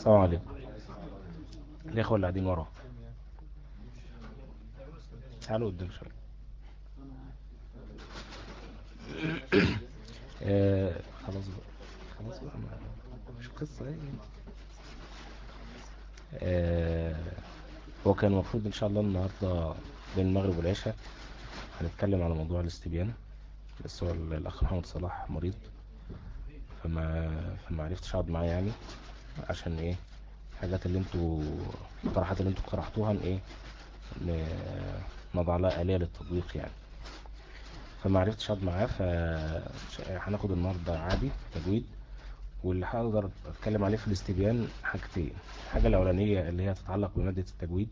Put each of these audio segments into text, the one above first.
السلام عليكم. الإخوة اللي قاعدين ورا تعالوا قدام شوية. آه، خلاص بقى. خلاص بقى. مش قصة إيه هو كان المفروض إن شاء الله النهاردة بين المغرب والعشاء هنتكلم على موضوع الاستبيان بس هو ال- الأخ محمد صلاح مريض فما فما عرفتش أقعد معاه يعني. عشان إيه؟ الحاجات اللي أنتوا الطرحات اللي أنتوا اقترحتوها إيه نضع لها آلية للتطبيق يعني. فما عرفتش أقعد معاه ف هناخد النهارده عادي تجويد. واللي هقدر أتكلم عليه في الاستبيان حاجتين. الحاجة الأولانية اللي هي تتعلق بمادة التجويد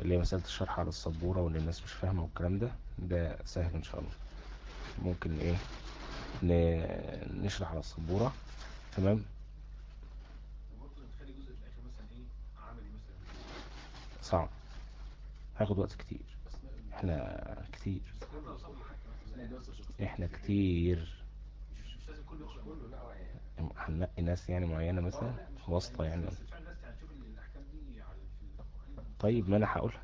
اللي هي مسألة الشرح على السبورة وان الناس مش فاهمة والكلام ده ده سهل إن شاء الله. ممكن إيه؟ نشرح على السبورة. تمام؟ صعب. هاخد وقت كتير. إحنا كتير. إحنا كتير. هننقي ناس يعني معينة مثلا؟ واسطة يعني. طيب ما أنا هقولها.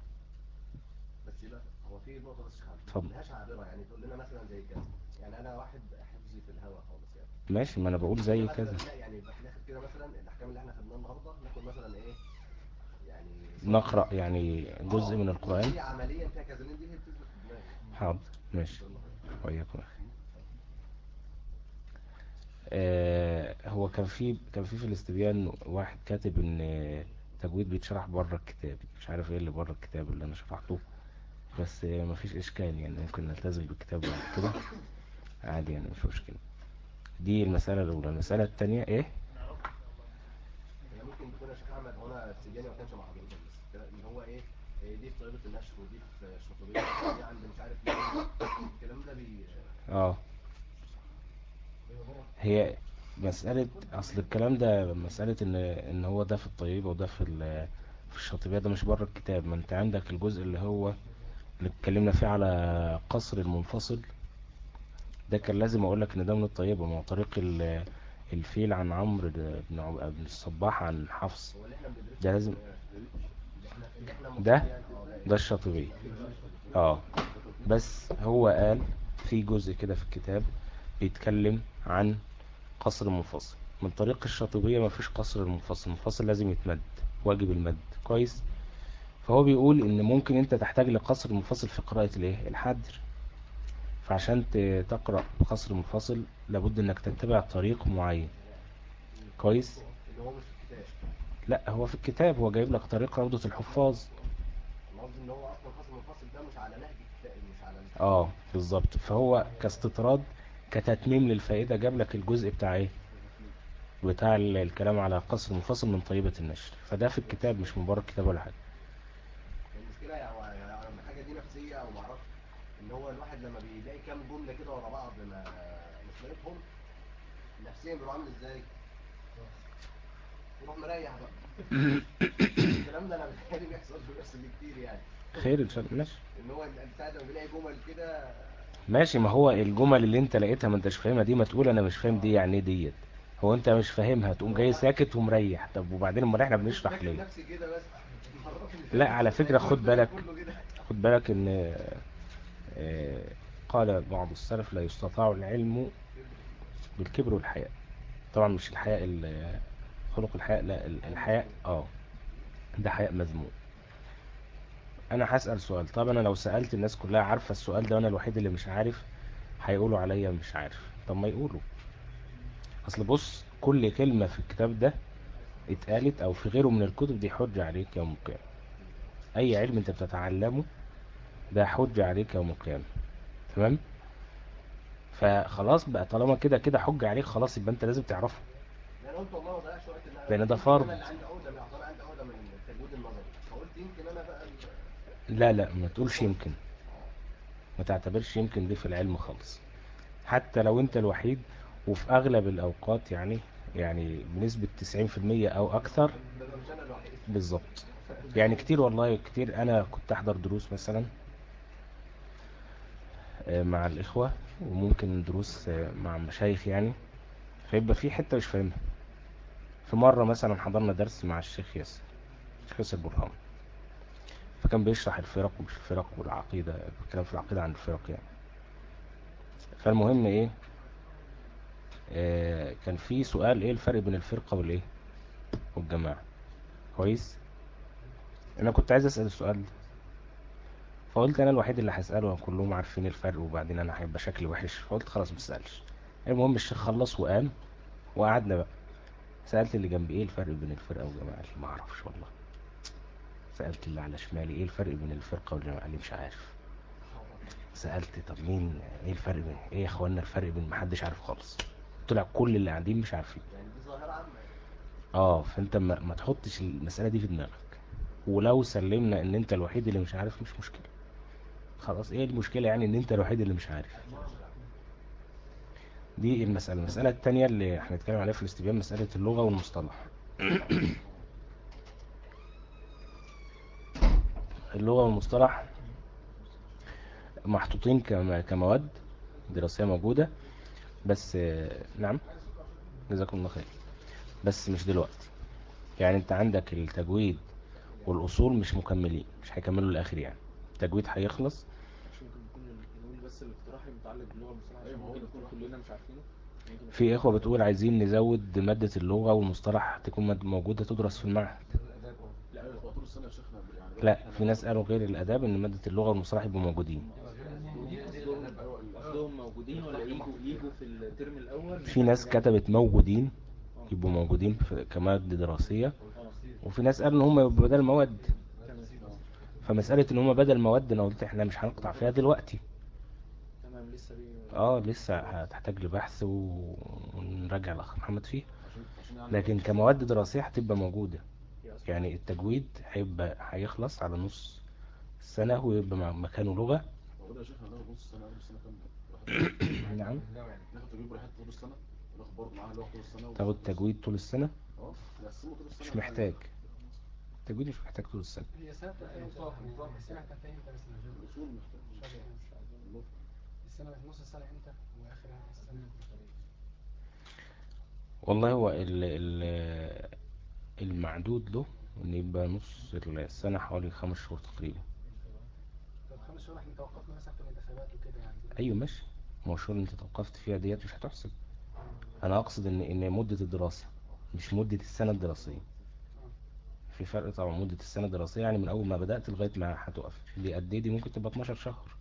بس يبقى هو في نقطة بس. ملهاش يعني تقول لنا مثلا زي كذا يعني أنا واحد حفظي في الهوا خالص يعني ماشي ما أنا بقول زي كذا يعني ناخد كده. مثلا الأحكام اللي إحنا خدناها النهاردة ناخد مثلا إيه يعني نقرأ يعني جزء من القرآن. حاضر ماشي. وإياكم. أخي آه هو كان في كان في في الاستبيان واحد كاتب إن تجويد بيتشرح بره الكتاب. مش عارف إيه اللي بره الكتاب اللي أنا شرحته بس آه، مفيش إشكال يعني ممكن نلتزم بالكتاب بعد كده. عادي يعني مش مشكلة. دي المسألة الأولى. المسألة التانية إيه هي ممكن تكون يا شيخ أحمد هو أنا السجاني ما كانش مع حضرتك بس كده إن هو إيه إيه دي في طيبة النشر ودي مش عارف آه. هي مسألة أصل الكلام ده مسألة إن إن هو ده في الطيبة وده في ال- في الشاطبية ده مش بره الكتاب. ما أنت عندك الجزء اللي هو اللي اتكلمنا فيه على قصر المنفصل. ده كان لازم أقول لك إن ده من الطيبة ما هو طريق ال- الفيل عن عمرو ده- بن الصباح عن حفص. ده لازم ده؟ ده الشاطبية آه. بس هو قال في جزء كده في الكتاب بيتكلم عن قصر المنفصل. من طريق الشاطبية ما فيش قصر المنفصل المنفصل لازم يتمد واجب المد. كويس؟ فهو بيقول إن ممكن أنت تحتاج لقصر المنفصل في قراءة الإيه؟ الحدر. فعشان تقرأ بقصر منفصل لابد إنك تتبع طريق معين. كويس؟ لا هو في الكتاب. هو جايب لك طريق روضة الحفاظ. أنا قصدي إن هو أصلا خصم المنفصل ده مش على نهج الكتاب مش على ال- آه بالظبط. فهو كاستطراد كتتميم للفائدة جاب لك الجزء بتاع إيه؟ بتاع ال- الكلام على قصر منفصل من طيبة النشر. فده في الكتاب مش من بره الكتاب ولا حاجة. المشكلة يعني يعني حاجة دي نفسية أو ما أعرفش إن هو الواحد لما بيلاقي كام جملة كده ورا بعض ما مش لاقيهم نفسيا بيبقى عامل إزاي؟ يروح مريح بقى. الكلام ده أنا بتهيألي بيحصل في نفسي كتير يعني. خير إن شاء الله. ماشي. إن هو انت ساعه ما بيلاقي جمل كده. ماشي ما هو الجمل اللي أنت لقيتها ما أنتش فاهمها دي ما تقول أنا مش فاهم دي يعني إيه ديت. هو أنت مش فاهمها تقوم جاي ساكت ومريح. طب وبعدين أمال إحنا بنشرح ليه؟ نفسي كده بس. لا على فكرة خد بالك خد بالك إن آه، قال بعض السلف لا يستطاع العلم بالكبر والحياء. طبعا مش الحياء ال- خلق الحياء لا ال- الحياء آه ده حياء مذموم. أنا هسأل سؤال. طب أنا لو سألت الناس كلها عارفة السؤال ده وأنا الوحيد اللي مش عارف هيقولوا عليا مش عارف. طب ما يقولوا. أصل بص كل كلمة في الكتاب ده اتقالت أو في غيره من الكتب دي حجة عليك يوم القيامة. أي علم أنت بتتعلمه ده حجة عليك يوم القيامة. تمام؟ فخلاص بقى طالما كده كده حجة عليك خلاص يبقى أنت لازم تعرفه. أنا قلت وقت ان أنا لأن ده يمكن فرض. لا لا ما تقولش يمكن. ما تعتبرش يمكن دي في العلم خالص. حتى لو انت الوحيد وفي أغلب الأوقات يعني يعني بنسبة 90% أو أكثر. بالظبط. يعني كتير والله كتير. أنا كنت أحضر دروس مثلا آه، مع الإخوة وممكن دروس آه، مع مشايخ يعني. فيبقى في حتة مش فاهمها. في مرة مثلا حضرنا درس مع الشيخ ياسر الشيخ ياسر برهان. فكان بيشرح الفرق ومش الفرق والعقيدة الكلام في العقيدة عن الفرق يعني. فالمهم إيه؟ آه كان في سؤال إيه الفرق بين الفرقة والإيه؟ والجماعة. كويس؟ أنا كنت عايز أسأل السؤال ده. فقلت أنا الوحيد اللي هسأله كلهم عارفين الفرق وبعدين أنا هيبقى شكلي وحش. فقلت خلاص مسألش المهم الشيخ خلص وقام وقعدنا بقى. سألت اللي جنبي إيه الفرق بين الفرقة والجماعة؟ قال لي ما أعرفش والله. سألت اللي على شمالي إيه الفرق بين الفرقة والجماعة؟ قال لي مش عارف. سألت طب مين؟ إيه الفرق بين؟ إيه يا إخوانا الفرق بين؟ محدش عارف خالص. طلع كل اللي قاعدين مش عارفين. يعني دي ظاهرة عامة. آه فأنت ما, ما تحطش المسألة دي في دماغك. ولو سلمنا إن أنت الوحيد اللي مش عارف مش مشكلة. خلاص إيه المشكلة يعني إن أنت الوحيد اللي مش عارف؟ دي المسألة. المسألة التانية اللي هنتكلم عليها في الاستبيان مسألة اللغة والمصطلح. اللغة والمصطلح محطوطين كم- كمواد دراسية موجودة. بس نعم. جزاكم الله خير. بس مش دلوقتي. يعني انت عندك التجويد والأصول مش مكملين مش هيكملوا للآخر يعني. التجويد هيخلص مش ممكن يكون نقول المتعلق باللغة والمصطلح عشان ممكن كلنا مش عارفينه في إخوة بتقول عايزين نزود مادة اللغة والمصطلح تكون مد- موجودة تدرس في المعهد لا أيوه تبقى طول السنة يا شيخنا يعني لا في ناس قالوا غير الآداب إن مادة اللغة والمصطلح يبقوا موجودين قصدهم قصدهم موجودين ولا يجوا يجوا في الترم الأول في ناس كتبت موجودين يبقوا موجودين في كمادة دراسية آه وفي ناس قالوا ان هم يبقوا بدل مواد فمسألة ان هم بدل مواد أنا قلت إحنا مش هنقطع فيها دلوقتي لسه بي آه لسه هتحتاج لبحث و- ونراجع الأخ محمد فيه. عشان عشان يعني لكن كمواد دراسية هتبقى موجودة. هي أصلا يعني التجويد هيبقى هيخلص على نص السنة ويبقى مع- مكانه لغة. هناخد نص نعم. ناخد طول برضه معاها طول تاخد تجويد طول السنة؟ آه نقسمه طول السنة. مش محتاج. التجويد مش محتاج طول السنة. هي سنة محتاج. السنة نص السنة إمتى؟ وآخر السنة إمتى والله هو ال ال المعدود له إن يبقى نص السنة حوالي خمس شهور تقريبا. طب خمس شهور إحنا توقفنا مثلا في الانتخابات وكده يعني؟ أيوه ماشي. ما هو الشهور اللي انت توقفت فيها ديت مش هتحسب أنا أقصد ان إن مدة الدراسة مش مدة السنة الدراسية. في فرق طبعا مدة السنة الدراسية يعني من أول ما بدأت لغاية ما هتقف دي قد إيه؟ دي ممكن تبقى 12 شهر.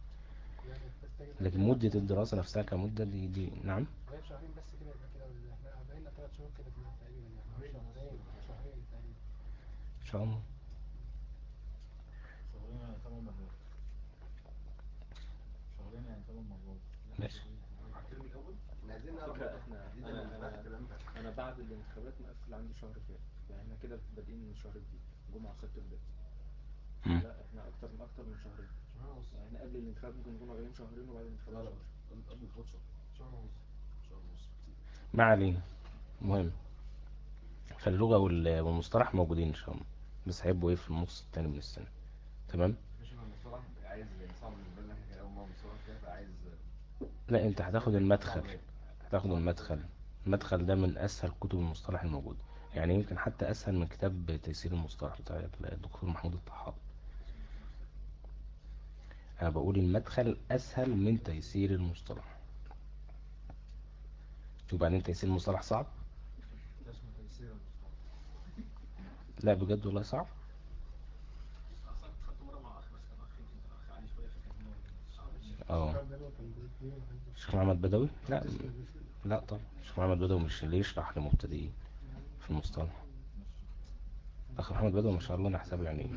لكن مدة الدراسة نفسها كمدة دي دي نعم. غير شهرين بس كده يبقى كده إحنا بقينا ثلاث شهور كده تقريبا يعني شهرين شهرين تقريبا. إن شاء الله. شهرين يعني ثمان مرات. شهرين يعني ثمان مرات. ماشي. أنا بعد الانتخابات مقفل عندي شهر فات. يعني إحنا كده بادئين من شهر جديد. جمعة وسبت مم. لا إحنا أكتر من أكتر من شهرين. يعني إحنا قبل الانتخابات ممكن نكون واخدين شهرين وبعد لا الانتخابات لا شهر. قبل الخط شهر. شهر ونص. شهر ونص ما علينا. مهم. فاللغة وال- والمصطلح موجودين إن شاء الله. بس هيبقوا إيه في النص التاني من السنة. تمام؟ مش المصطلح عايز صعب بالنسبة لنا. إحنا أول ما مصطلح كده فعايز لا أنت هتاخد المدخل. هتاخد المدخل. المدخل ده من أسهل كتب المصطلح الموجودة. يعني يمكن حتى أسهل من كتاب تيسير المصطلح بتاع الدكتور محمود الطحاوي. أنا بقول المدخل أسهل من تيسير المصطلح. وبعدين تيسير المصطلح صعب؟ لا بجد والله صعب. آه. الشيخ محمد بدوي؟ لا لا طبعا. الشيخ محمد بدوي مش اللي يشرح لمبتدئين في المصطلح؟ أخ محمد بدوي ما شاء الله أنا حسابه يعني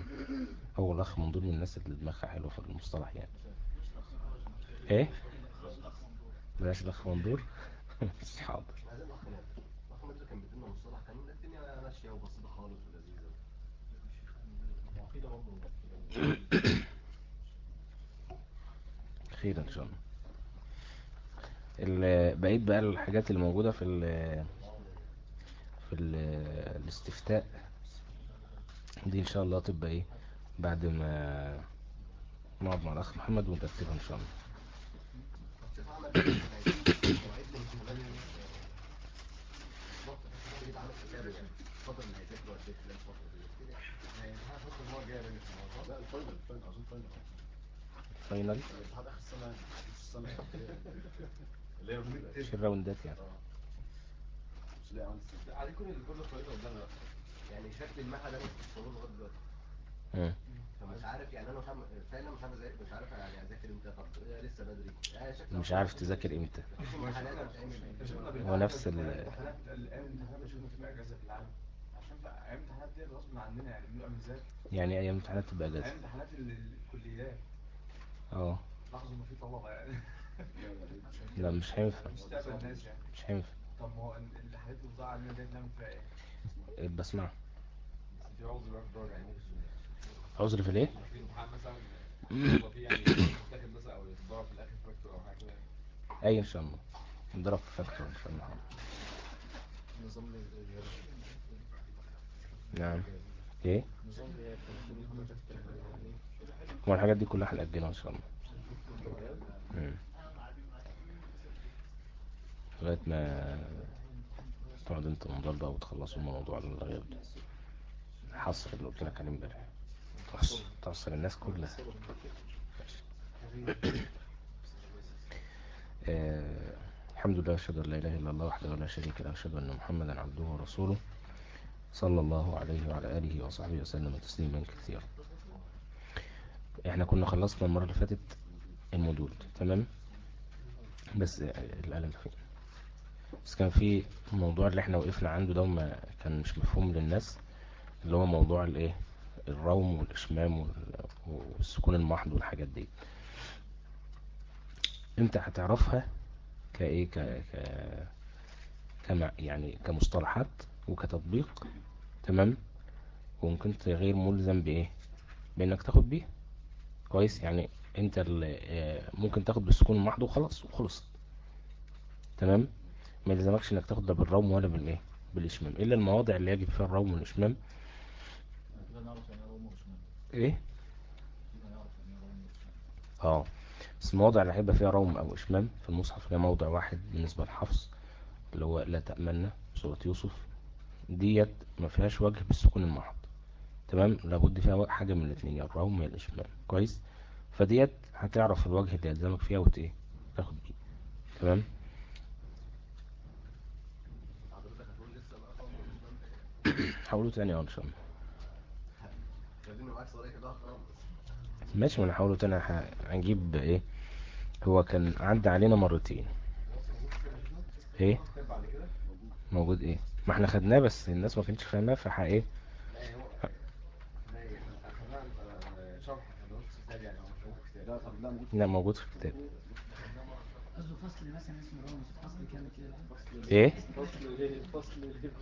هو الاخ من ضمن الناس اللي دماغها حلوة في المصطلح يعني. إيه؟ بلاش الأخ مندور مش حاضر. الاخ الاخ خير إن شاء الله. ال- بقيت بقى الحاجات اللي موجودة في ال في ال الاستفتاء. دي إن شاء الله تبقى إيه؟ بعد ما نقعد مع الأخ محمد ونرتبها إن شاء الله. final final الراوندات يعني عليكم اللي كل خريطه قدامنا يعني شكل المعهد أنا مش متصور لغاية دلوقتي. مم. فمش عارف يعني أنا مش فعلا مش عارف مش عارف يعني أذاكر إمتى. طب لسه بدري. آه، شكل مش عارف تذاكر إمتى. هو نفس ال الامتحانات الامتحانات اجازه في عشان بقى أيام الامتحانات دي غصب عننا يعني بنبقى بنذاكر يعني أيام امتحانات تبقى أيام اجازة امتحانات ال- الكليات. آه. لاحظوا ان في طلبة يعني. لا مش هينفع. مش يعني. مش هينفع. طب ما هو ال- الحاجات اللي بتضيع علينا ديت نعمل فيها إيه؟ بسمع بس في عذر بقى في الدرجة يعني عذر في الإيه؟ في امتحان مثلا هو في يعني تاخد مثلا أو يتضرب في الآخر factor أو حاجة كده. اي إن شاء الله. نضرب في factor إن شاء الله. نعم. إيه؟ هو الحاجات دي كلها هنأجلها إن شاء الله. مم. لغاية ما تقعد انت مضاد وتخلصوا الموضوع الغير ده حصر اللي قلت لك عليه امبارح. تحصر الناس كلها. آه، الحمد لله أشهد أن لا إله إلا الله وحده لا شريك له أشهد أن محمدا عبده ورسوله صلى الله عليه وعلى آله وصحبه وسلم تسليما كثيرا. إحنا كنا خلصنا المرة اللي فاتت المودول تمام؟ بس القلم فين؟ بس كان في الموضوع اللي إحنا وقفنا عنده ده كان مش مفهوم للناس اللي هو موضوع الايه؟ الروم والإشمام وال- والسكون المحض والحاجات دي. انت هتعرفها كايه؟ ك ك كمع يعني كمصطلحات وكتطبيق تمام؟ وممكن انت غير ملزم بإيه؟ بإنك تاخد بيه. كويس؟ يعني انت ال- آه، ممكن تاخد بالسكون المحض وخلاص وخلص تمام؟ ما يلزمكش إنك تاخد لا بالروم ولا بالإيه؟ بالإشمام. إلا المواضع اللي يجب فيها الروم والإشمام. إيه؟ آه. بس المواضع اللي هيبقى فيها روم أو إشمام في المصحف هي موضع واحد بالنسبة للحفظ اللي هو لا تأمنا سورة يوسف ديت ما فيهاش وجه بالسكون المحض. تمام؟ لابد فيها حاجة من الاثنين يا الروم يا الإشمام. كويس؟ فديت هتعرف الوجه اللي يلزمك فيها وت إيه؟ تاخد بيه. تمام حضرتك هتقول لسه بقى خالص الاسلام ده حاولوا تاني آه ان شاء الله خليني معاك صريح بقى خالص ماشي ما نحاولوا تاني ه- هنجيب إيه؟ هو كان عدى علينا مرتين. إيه؟ موجود إيه؟ ما إحنا خدناه بس الناس ما كانتش فاهماه فح إيه؟ لا موجود في الكتاب. فصل مثلا اسمه رامز فصل كامل كده. إيه؟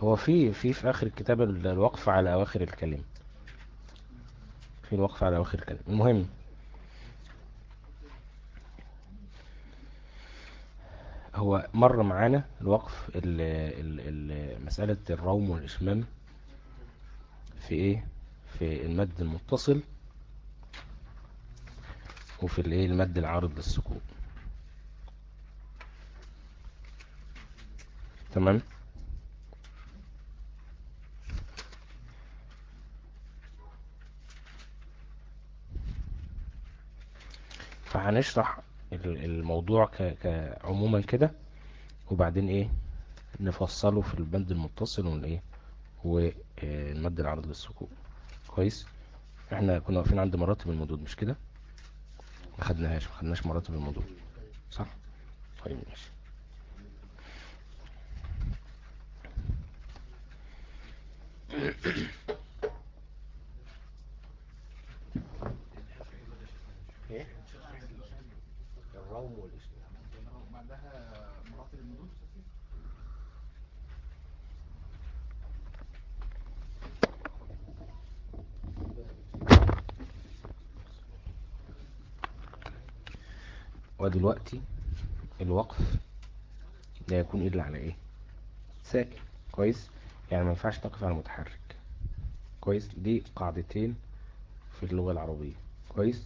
هو في في في آخر الكتاب ال- الوقف على أواخر الكلمة في الوقف على أواخر الكلمة المهم. هو مر معانا الوقف ال ال ال مسألة الروم والإشمام في إيه؟ في المد المتصل وفي الإيه؟ المد العارض للسكون. تمام. فهنشرح ال- الموضوع ك ك عموما كده وبعدين إيه نفصله في البند المتصل والايه والمد العرض للسكون. كويس؟ إحنا كنا واقفين عند مراتب المدود مش كده؟ ما خدناهاش ما خدناش مراتب المدود صح؟ طيب ماشي. إيه والاشمام بعدها مراتب ودلوقتي الوقف لا يكون إلا على إيه؟ ساكن. كويس؟ يعني ما ينفعش تقف على متحرك. كويس؟ دي قاعدتين في اللغة العربية. كويس؟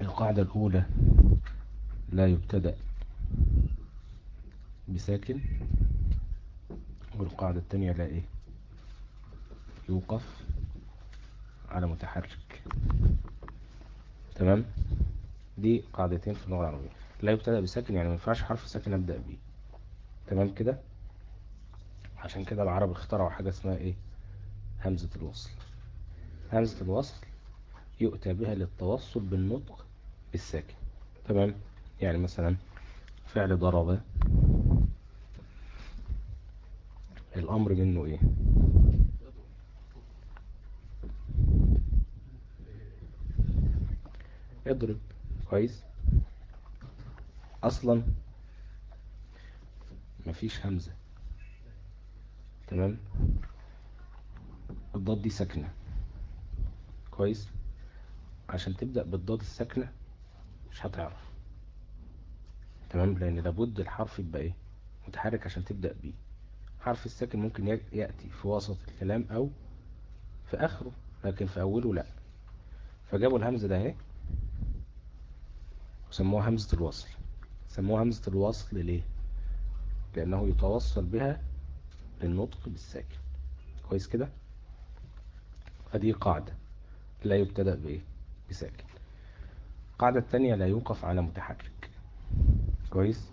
القاعدة الأولى لا يبتدأ بساكن والقاعدة التانية لا إيه؟ يوقف على متحرك. تمام؟ دي قاعدتين في اللغة العربية. لا يبتدأ بساكن يعني ما ينفعش حرف ساكن أبدأ بيه. تمام كده؟ عشان كده العرب اخترعوا حاجة اسمها إيه؟ همزة الوصل. همزة الوصل يؤتى بها للتوصل بالنطق بالساكن. تمام؟ يعني مثلا فعل ضرب. الأمر منه إيه؟ اضرب. كويس؟ أصلا مفيش همزة. تمام؟ الضاد دي ساكنة. كويس؟ عشان تبدأ بالضاد الساكنة مش هتعرف. تمام؟ لأن لابد الحرف يبقى إيه؟ متحرك عشان تبدأ بيه. حرف الساكن ممكن يأتي في وسط الكلام أو في آخره لكن في أوله لأ. فجابوا الهمزة ده أهي. وسموها همزة الوصل. سموها همزة الوصل ليه؟ لأنه يتوصل بها للنطق بالساكن. كويس كده؟ فدي قاعدة لا يبتدأ بإيه؟ بساكن. القاعدة التانية لا يوقف على متحرك. كويس؟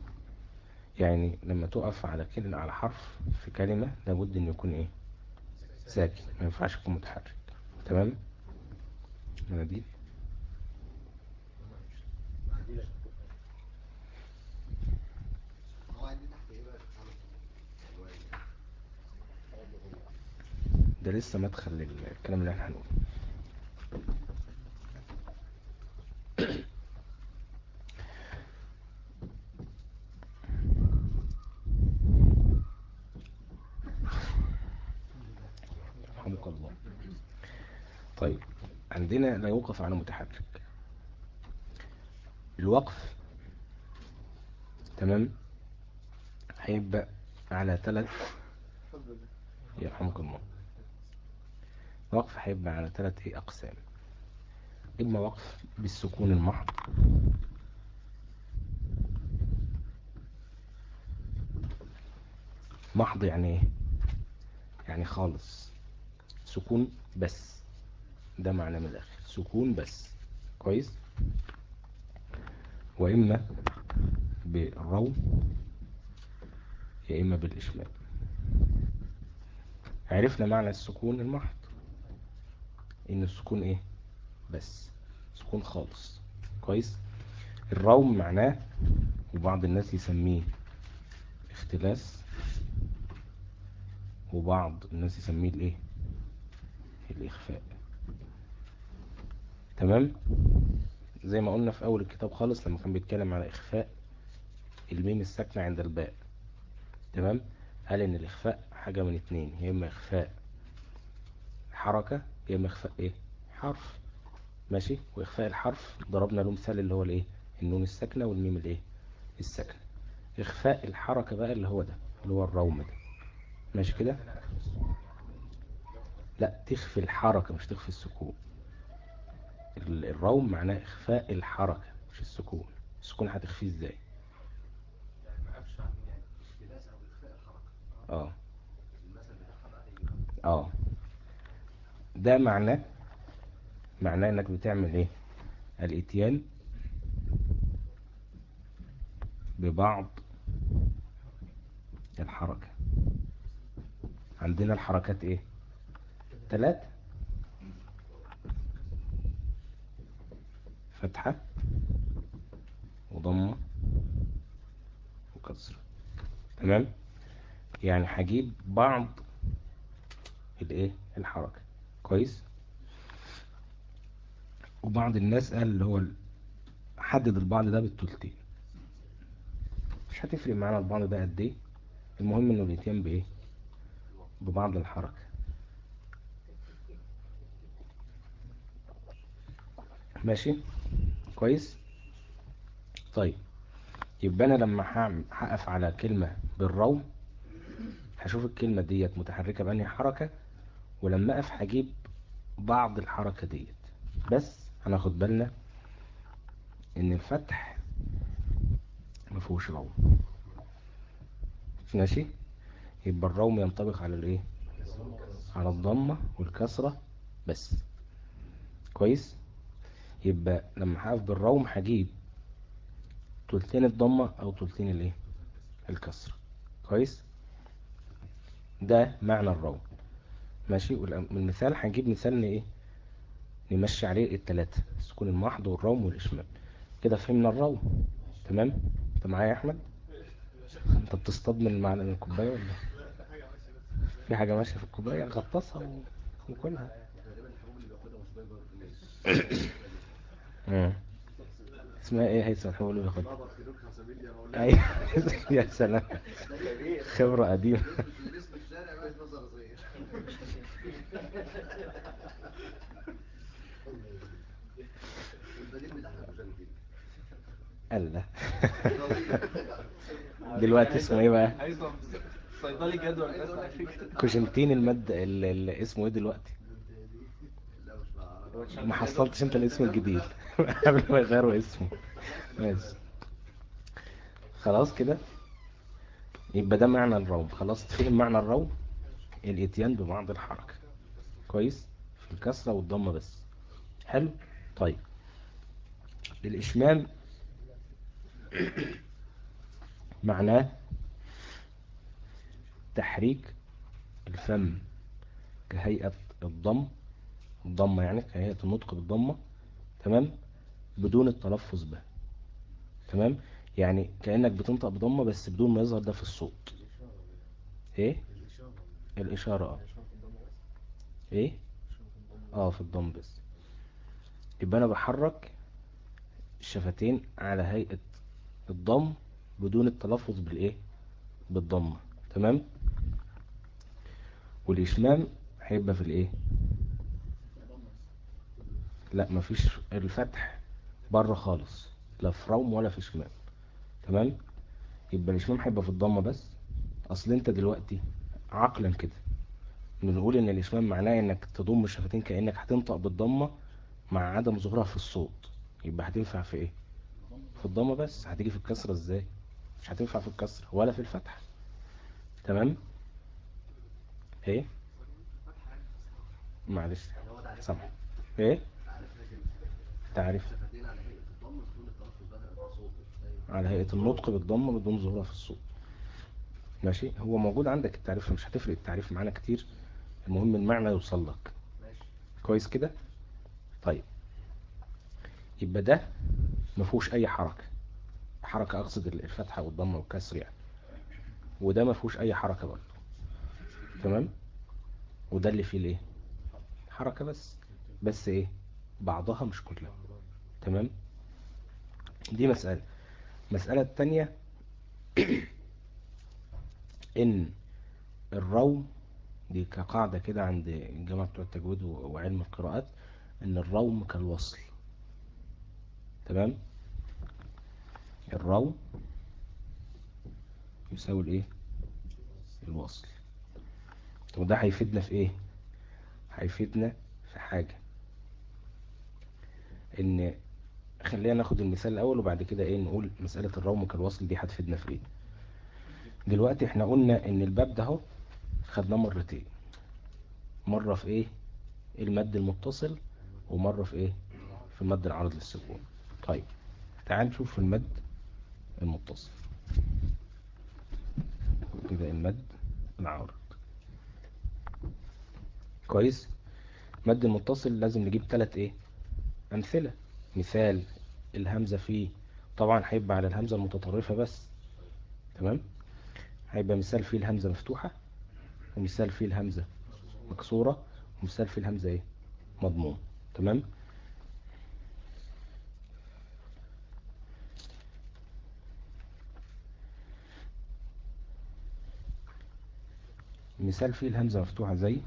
يعني لما تقف على كلمة على حرف في كلمة لابد إن يكون إيه؟ ساكن. ما ينفعش يكون متحرك. تمام؟ مناديل ده لسه مدخل للكلام اللي إحنا هنقوله. رحمك الله. طيب عندنا لا يوقف على متحرك. الوقف تمام؟ هيبقى على ثلاث. يرحمك الله. وقف هيبقى على ثلاث إيه أقسام. اما وقف بالسكون المحض. محض يعني إيه؟ يعني خالص. سكون بس. ده معنى من الآخر. سكون بس. كويس؟ وإما بالروم يا إما بالاشمال عرفنا معنى السكون المحض. إن السكون إيه؟ بس. سكون خالص. كويس؟ الروم معناه وبعض الناس يسميه اختلاس وبعض الناس يسميه الإيه؟ الإخفاء. تمام؟ زي ما قلنا في أول الكتاب خالص لما كان بيتكلم على إخفاء الميم الساكنة عند الباء. تمام؟ قال إن الإخفاء حاجة من اتنين يا إما إخفاء حركة يا اما اخفاء إيه؟ حرف. ماشي. وإخفاء الحرف ضربنا له مثال اللي هو الإيه؟ النون الساكنة والميم الإيه؟ الساكنة. إخفاء الحركة بقى اللي هو ده اللي هو الروم ده ماشي كده؟ لا تخفي الحركة مش تخفي السكون. الروم معناه إخفاء الحركة مش السكون. السكون هتخفيه إزاي؟ آه. آه. ده معناه معناه إنك بتعمل إيه؟ الإتيان ببعض الحركة. عندنا الحركات إيه؟ ثلاثة فتحة وضمة وكسر. تمام؟ يعني هجيب بعض الإيه؟ الحركة. كويس. وبعض الناس قال اللي هو حدد البعض ده بالتلتين. مش هتفرق معانا البعض ده قد إيه. المهم إنه الاتيان بإيه؟ ببعض الحركة. ماشي؟ كويس؟ طيب. يبقى أنا لما هقف على كلمة بالروم هشوف الكلمة ديت متحركة بأنهي حركة؟ ولما اقف هجيب بعض الحركة ديت. بس هناخد بالنا إن الفتح مفهوش روم. ماشي؟ يبقى الروم ينطبق على الإيه؟ على الضمة والكسرة بس. كويس؟ يبقى لما هقف بالروم هجيب تلتين الضمة أو تلتين الإيه؟ الكسرة. كويس؟ ده معنى الروم. ماشي؟ والمثال هنجيب مثال إيه؟ نمشي عليه التلاتة السكون المحض والروم والإشمام كده فهمنا الروم تمام؟ أنت معايا يا أحمد؟ أنت بتصطاد من المعلقة من الكوباية ولا؟ في حاجة ماشية في الكوباية؟ غطسها وكلها. مم. اسمها إيه هيثم؟ الحبوب اللي بياخدها. خمسة يا سلام. خبرة قديمة. الله دلوقتي اسمه إيه بقى؟ صيدلي جدول بس على فكرة. كوشنتين المادة ال- ال- اسمه إيه دلوقتي؟ ما حصلتش أنت الاسم الجديد. قبل ما يغيروا اسمه. ماشي. خلاص كده. يبقى ده معنى الروم خلاص تفهم معنى الروم الإتيان ببعض الحركة. كويس في الكسرة والضمة بس. حلو؟ طيب. الإشمام معناه تحريك الفم كهيئة الضم. الضمة يعني كهيئة النطق بالضمة. تمام؟ بدون التلفظ به. تمام؟ يعني كأنك بتنطق بضمة بس بدون ما يظهر ده في الصوت. إيه؟ الإشارة. آه إيه؟ آه في الضم بس يبقى أنا بحرك الشفتين على هيئة الضم بدون التلفظ بالإيه؟ بالضمة. تمام؟ والإشمام هيبقى في الإيه؟ لا مفيش الفتح بره خالص لا في روم ولا في شمال تمام؟ يبقى الإشمام هيبقى في الضمة بس. أصل أنت دلوقتي عقلا كده. بنقول إن الاشمام معناه إنك تضم الشفتين كأنك هتنطق بالضمة مع عدم ظهورها في الصوت. يبقى هتنفع في إيه؟ في الضمة بس. هتيجي في الكسرة إزاي؟ مش هتنفع في الكسرة ولا في الفتح تمام؟ إيه؟ معلش. سامح إيه؟ تعريف. شفتين على هيئة النطق بالضم بدون ظهورها في الصوت. ماشي؟ هو موجود عندك التعريف مش هتفرق التعريف معانا كتير. المهم المعنى يوصل لك. كويس كده؟ طيب. يبقى ده ما فيهوش أي حركة. حركة أقصد الفتحة والضمة والكسر يعني. وده ما فيهوش أي حركة برضه. تمام؟ وده اللي فيه الايه حركة بس. بس إيه؟ بعضها مش كلها. تمام؟ دي مسألة. المسألة التانية. إن الروم دي كقاعدة كده عند الجماعة بتوع التجويد وعلم القراءات إن الروم كالوصل. تمام؟ الروم يساوي الإيه؟ الوصل. وده هيفيدنا في إيه؟ هيفيدنا في حاجة. إن خلينا ناخد المثال الأول وبعد كده إيه نقول مسألة الروم كالوصل دي هتفيدنا في إيه. دلوقتي إحنا قلنا إن الباب ده أهو خدناه مرتين. مرة في إيه؟ المد المتصل ومرة في إيه؟ في المد العرض للسكون. طيب تعال نشوف في المد المتصل. كده المد العارض كويس؟ مد المتصل لازم نجيب ثلاث إيه؟ أمثلة. مثال الهمزة فيه طبعا هيبقى على الهمزة المتطرفة بس. تمام؟ هيبقى مثال فيه الهمزة مفتوحة. ومثال فيه الهمزة مكسورة ومثال فيه الهمزة إيه؟ مضموم. تمام؟ مثال فيه الهمزة مفتوحة زي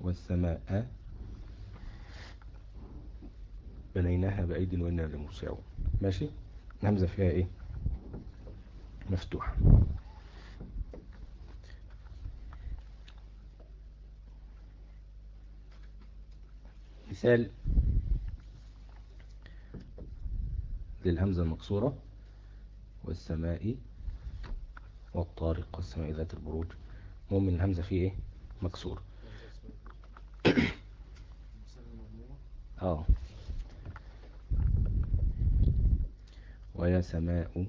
والسماء بنيناها بأيد وإنا لموسعون. ماشي؟ الهمزة فيها إيه؟ مفتوحة. مثال للهمزة المكسورة والسماء والطارق. والسماء ذات البروج. المهم إن الهمزة فيه إيه؟ مكسور آه. ويا سماء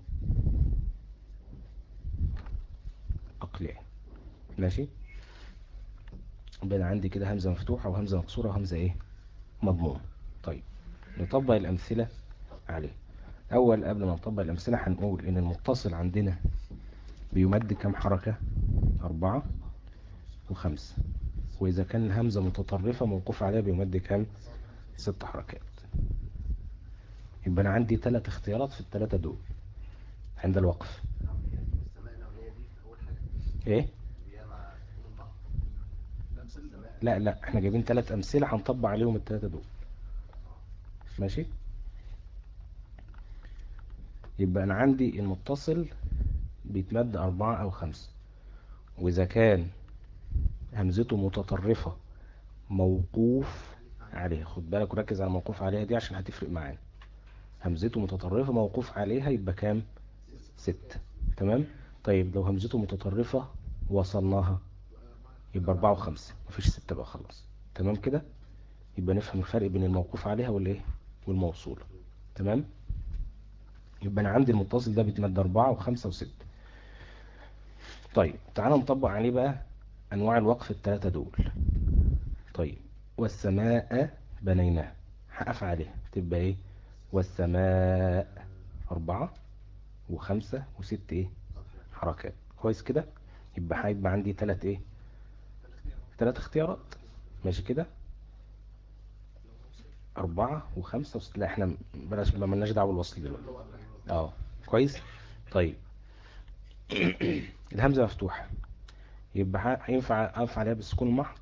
أقلعي. ماشي؟ أنا عندي كده همزة مفتوحة وهمزة مكسورة وهمزة إيه؟ مضمومة طيب نطبق الأمثلة عليه. أول قبل ما نطبق الأمثلة هنقول إن المتصل عندنا بيمد كم حركة؟ أربعة وخمسة وإذا كان الهمزة متطرفة موقوف عليها بيمد كم ست حركات. يبقى أنا عندي ثلاث اختيارات في الثلاثة دول. عند الوقف. إيه هي مع سكون البحر لا لا إحنا جايبين ثلاث أمثلة هنطبق عليهم الثلاثه دول. ماشي؟ يبقى أنا عندي المتصل بيتمد أربعة أو خمسة. وإذا كان همزته متطرفة موقوف عليها. خد بالك وركز على الموقوف عليها دي عشان هتفرق معانا. همزته متطرفة موقوف عليها يبقى كام؟ ستة. تمام؟ طيب لو همزته متطرفة وصلناها يبقى أربعة وخمسة مفيش ستة بقى خلاص. تمام كده؟ يبقى نفهم الفرق بين الموقوف عليها والإيه؟ والموصول تمام؟ يبقى أنا عندي المتصل ده بيتمد أربعة وخمسة وستة. طيب تعالى نطبق عليه بقى أنواع الوقف الثلاثة دول. طيب والسماء بنيناها. هقف عليها. تبقى إيه؟ والسماء أربعة وخمسة وست إيه؟ حركات. كويس كده؟ يبقى هيبقى عندي تلات إيه؟ تلات اختيارات. ماشي كده؟ أربعة وخمسة وست. لا إحنا بلاش ما ملناش دعوة بالوصل دلوقتي. آه كويس؟ طيب. الهمزة مفتوحة. يبقى هينفع أقف عليها بالسكون المحض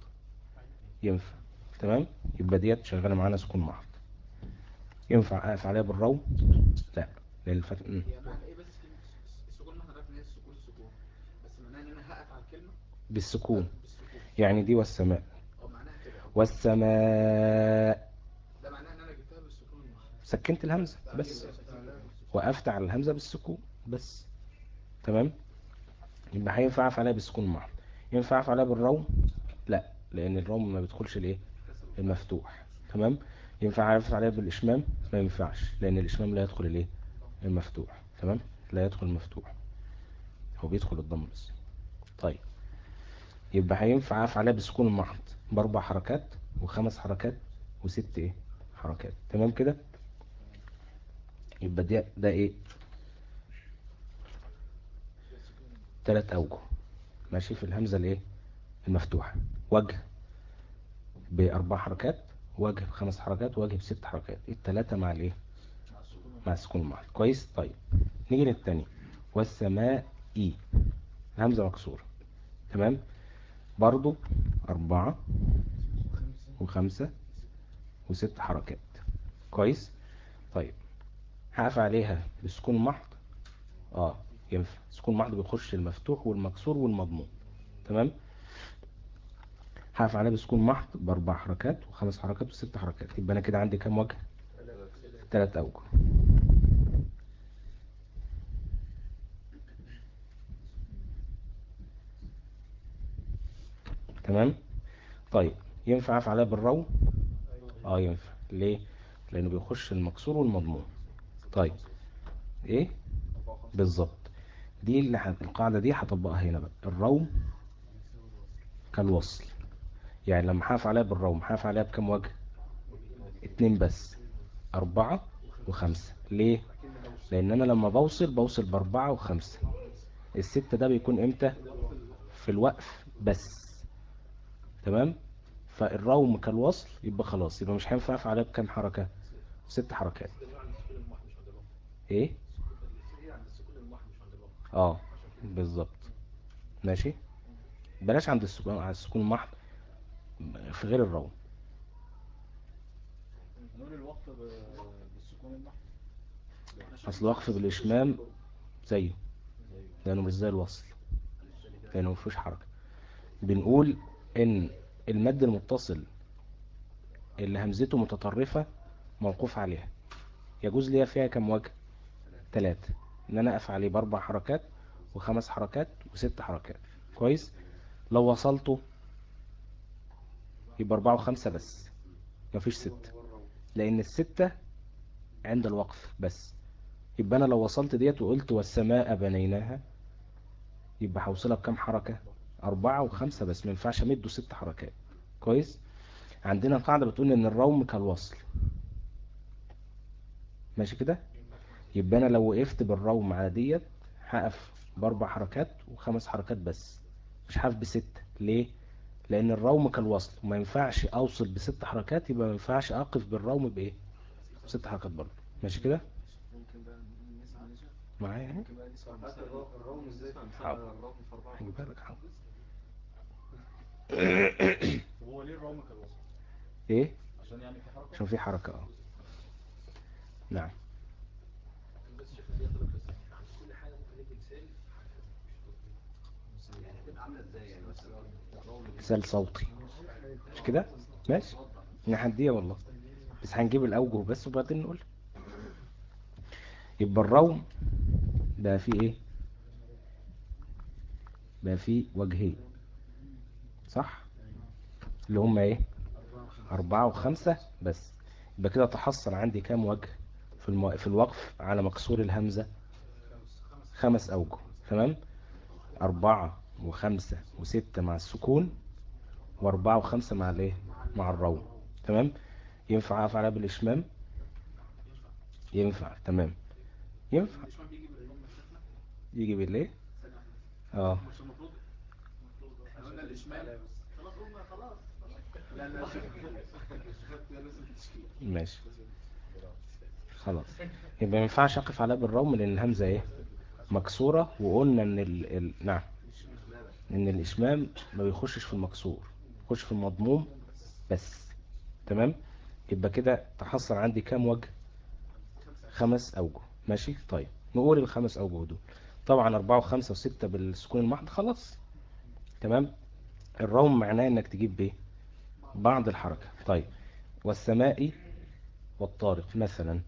ينفع. تمام؟ يبقى ديت شغالة معانا سكون محض. ينفع أقف عليها بالروم لا. لأن معنى إيه بس السكون السكون. بس معناها إن أنا هقف على الكلمة؟ بالسكون. يعني دي والسماء. والسماء. سكنت الهمزة بس. وقفت على الهمزة بالسكون بس. تمام؟ يبقى هينفع اقف عليها بالسكون المحض ينفع اقف عليها بالروم؟ لا لأن الروم ما بيدخلش الإيه؟ المفتوح. تمام؟ ينفع اقف عليها بالإشمام؟ ما ينفعش لأن الإشمام لا يدخل الإيه؟ المفتوح. تمام؟ لا يدخل المفتوح. هو بيدخل الضم بس. طيب. يبقى هينفع اقف عليها بالسكون المحض. باربع حركات وخمس حركات وست إيه؟ حركات. تمام كده؟ يبقى ده ده إيه؟ تلات أوجه. ماشي؟ في الهمزة الإيه؟ المفتوحة. وجه بأربع حركات وجه بخمس حركات وجه بست حركات. التلاتة مع الإيه؟ مع السكون المحض. كويس؟ طيب. نيجي للتاني. والسماء اي الهمزة مكسورة. تمام؟ برضو أربعة وخمسة وست حركات. كويس؟ طيب هقف عليها بسكون محض. آه ينفع. سكون محض بيخش المفتوح والمكسور والمضموم تمام؟ هقف عليها بسكون محض بأربع حركات وخمس حركات وست حركات. يبقى أنا كده عندي كام وجه؟ ثلاث أوجه. تمام؟ طيب ينفع اقف عليها بالرو آه ينفع. ليه؟ لأنه بيخش المكسور والمضموم طيب إيه؟ بالظبط. دي اللي ح... القاعدة دي هطبقها هنا بقى. الروم كالوصل. يعني لما هقف عليها بالروم هقف عليها بكم وجه؟ اتنين بس. أربعة وخمسة. ليه؟ لأن أنا لما بوصل بوصل بأربعة وخمسة. الستة ده بيكون إمتى؟ في الوقف بس. تمام؟ فالروم كالوصل يبقى خلاص يبقى مش هينفع اقف عليها بكم حركة؟ ست حركات. إيه؟ آه بالظبط. ماشي؟ بلاش عند السكون على السكون المحض في غير الروم. نقول الوقف بالسكون المحض أصل الوقف بالإشمام زيه لأنه مش زي الوصل لأنه مفيهوش حركة. بنقول إن المد المتصل اللي همزته متطرفة موقوف عليها. يجوز ليها فيها كم وجه؟ ثلاثة إن أنا أقف عليه بأربع حركات وخمس حركات وست حركات. كويس؟ لو وصلته يبقى أربعة وخمسة بس. مفيش ستة. لأن الستة عند الوقف بس. يبقى أنا لو وصلت ديت وقلت والسماء بنيناها يبقى هوصلها بكام حركة؟ أربعة وخمسة بس ما ينفعش أمده ست حركات. كويس؟ عندنا قاعدة بتقول إن الروم كالوصل. ماشي كده؟ يبقى أنا لو وقفت بالروم على ديت هقف بأربع حركات وخمس حركات بس. مش هقف بستة ليه؟ لأن الروم كالوصل. وما ينفعش أوصل بست حركات يبقى ما ينفعش أقف بالروم بإيه؟ ست حركات برضه. ماشي كده؟ معايا يعني؟ هجيبها لك حاضر. هو ليه الروم كان وصل إيه؟ عشان يعني في حركة عشان في حركة آه. نعم. مثال صوتي. مش كده؟ ماشي. نحديها والله. بس هنجيب الأوجه بس وبعدين نقول. يبقى الروم بقى فيه إيه؟ بقى فيه وجهين. صح؟ اللي هما إيه؟ أربعة وخمسة بس. يبقى كده تحصل عندي كام وجه في, المو... في الوقف على مكسور الهمزة؟ خمس أوجه تمام؟ أربعة وخمسة وستة مع السكون وأربعة وخمسة مع الإيه؟ مع الروم تمام؟ ينفع أقف عليها بالإشمام؟ ينفع تمام. ينفع. يجي واحدة آه. قلنا الاشمال خلاص قلنا خلاص. لا لا ماشي. خلاص. يبقى ما ينفعش أقف عليها بالروم لأن الهمزة إيه؟ مكسورة وقلنا إن ال... ال... نعم. إن الإشمام ما بيخشش في المكسور. يخش في المضموم بس. تمام؟ يبقى كده تحصل عندي كام وجه؟ خمس أوجه. ماشي؟ طيب. نقول الخمس أوجه دول. طبعا أربعة وخمسة وستة بالسكون المحض خلاص. تمام؟ الروم معناه إنك تجيب بإيه؟ بعض الحركة. طيب والسماء والطارق. مثلا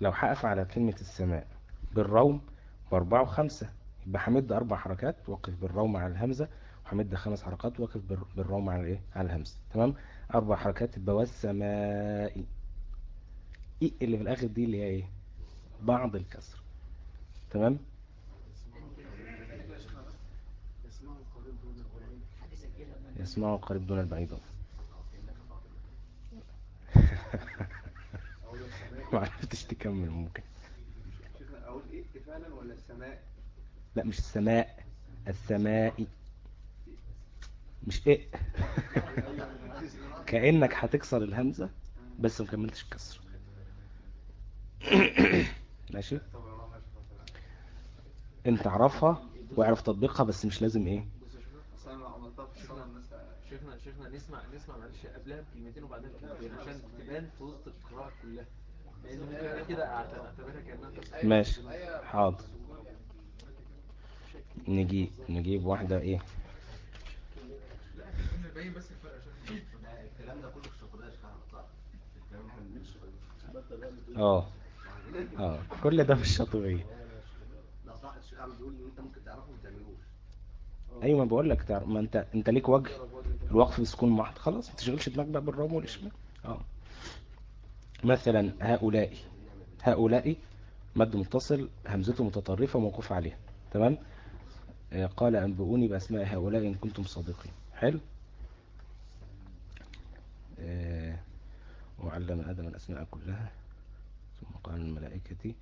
لو هقف على كلمة السماء بالروم بأربعة وخمسة يبقى همد أربع حركات وقف بالروم على الهمزة وهمد خمس حركات وقف بال- بالروم على الايه على الهمزة. تمام؟ أربع حركات يبقى والسماء. إيه اللي في الآخر دي اللي هي إيه؟ بعض الكسر. تمام؟ يسجلها بقى. يسمعوا قريب دون البعيد ما عرفتش تكمل ممكن. أقول إيه فعلا ولا السماء لا مش السماء السماء. مش إيه. كأنك هتكسر الهمزة بس ما كملتش الكسر. ماشي؟ انت عرفها واعرف تطبيقها بس مش لازم إيه اصل أنا لو عملتها في الصلاه الناس شيخنا شيخنا نسمع نسمع معلش قبلها بكلمتين وبعدين بكلمتين عشان تبان في وسط القراءة كلها. لأن ممكن أنا كده أعتبرها كأنها تصحيح ماشي. حاضر. نجيب نجيب واحدة إيه؟ نبين بس الفرق يا شيخنا ده الكلام ده كله في الشطريه يا شيخ احمد صح؟ الكلام إحنا بنمشي آه. آه. كل ده في الشاطبية لا صح الشيخ احمد بيقول إن أنت ممكن تعرفه وما تعملوش. أيوه ما بقول لك تعرف ما أنت أنت ليك وجه. الوقف بسكون محض خلاص ما تشغلش دماغك بقى بالروم والإشمال. آه. مثلا هؤلاء هؤلاء مد متصل همزته متطرفة موقوف عليها. تمام؟ آه، قال أنبئوني بأسماء هؤلاء إن كنتم صادقين. حلو؟ آه، وعلم آدم الأسماء كلها. ثم قال الملائكة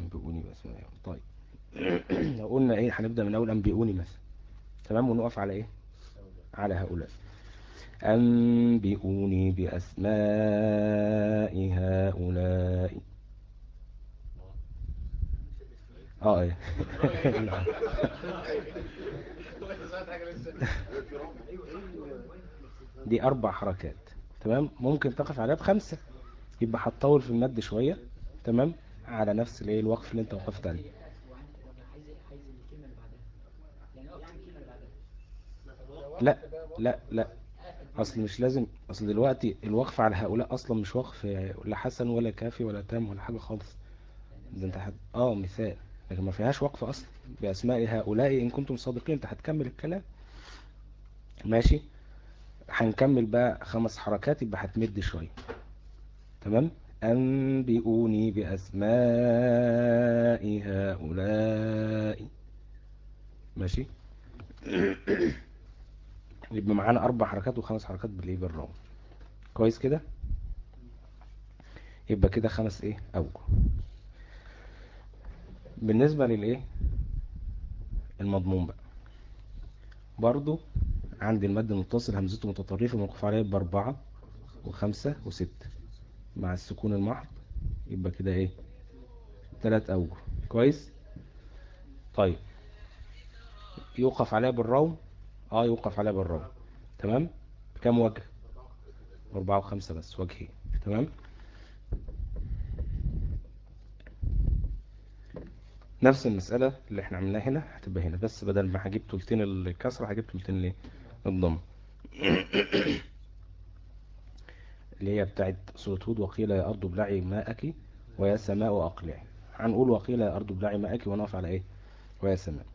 أنبئوني بأسماء. طيب. لو قلنا إيه؟ هنبدأ من أول أنبئوني مثلا. تمام؟ ونقف على إيه؟ على هؤلاء. أنبئوني بأسماء هؤلاء. آه نعم. دي أربع حركات تمام؟ ممكن تقف عليها بخمسة يبقى هتطول في المد شوية تمام؟ على نفس الوقف اللي أنت وقفت عليه وعندي كده عايز عايز الكلمة اللي بعدها يعني اقف عند الكلمة اللي بعدها لا لا لا. أصل مش لازم أصل دلوقتي الوقف على هؤلاء أصلا مش وقف لا حسن ولا كافي ولا تام ولا حاجة خالص. ده أنت حد... آه مثال لكن ما فيهاش وقف أصلا. بأسماء هؤلاء إن كنتم صادقين أنت هتكمل الكلام. ماشي؟ هنكمل بقى خمس حركات يبقى هتمد شوية. تمام؟ أنبئوني بأسماء هؤلاء. ماشي؟ يبقى معانا أربع حركات وخمس حركات بالإيه بالراو كويس كده؟ يبقى كده خمس إيه؟ أوجه. بالنسبة للإيه؟ المضمون بقى. برضو عندي المد المتصل همزته متطرفة موقف عليها بأربعة وخمسة وستة. مع السكون المحض يبقى كده إيه؟ تلات أوجه. كويس؟ طيب. يوقف عليها بالروم آه يوقف عليها بالروم تمام؟ كم وجه؟ أربعة وخمسة بس وجهين تمام؟ نفس المسألة اللي إحنا عملناها هنا هتبقى هنا. بس بدل ما هجيب تلتين الكسرة هجيب تلتين الضم. اللي هي بتاعت سورة هود وقيل يا أرض ابلعي ماءك ويا سماء أقلعي. هنقول وقيل يا أرض ابلعي ماءك ونقف على إيه؟ ويا سماء.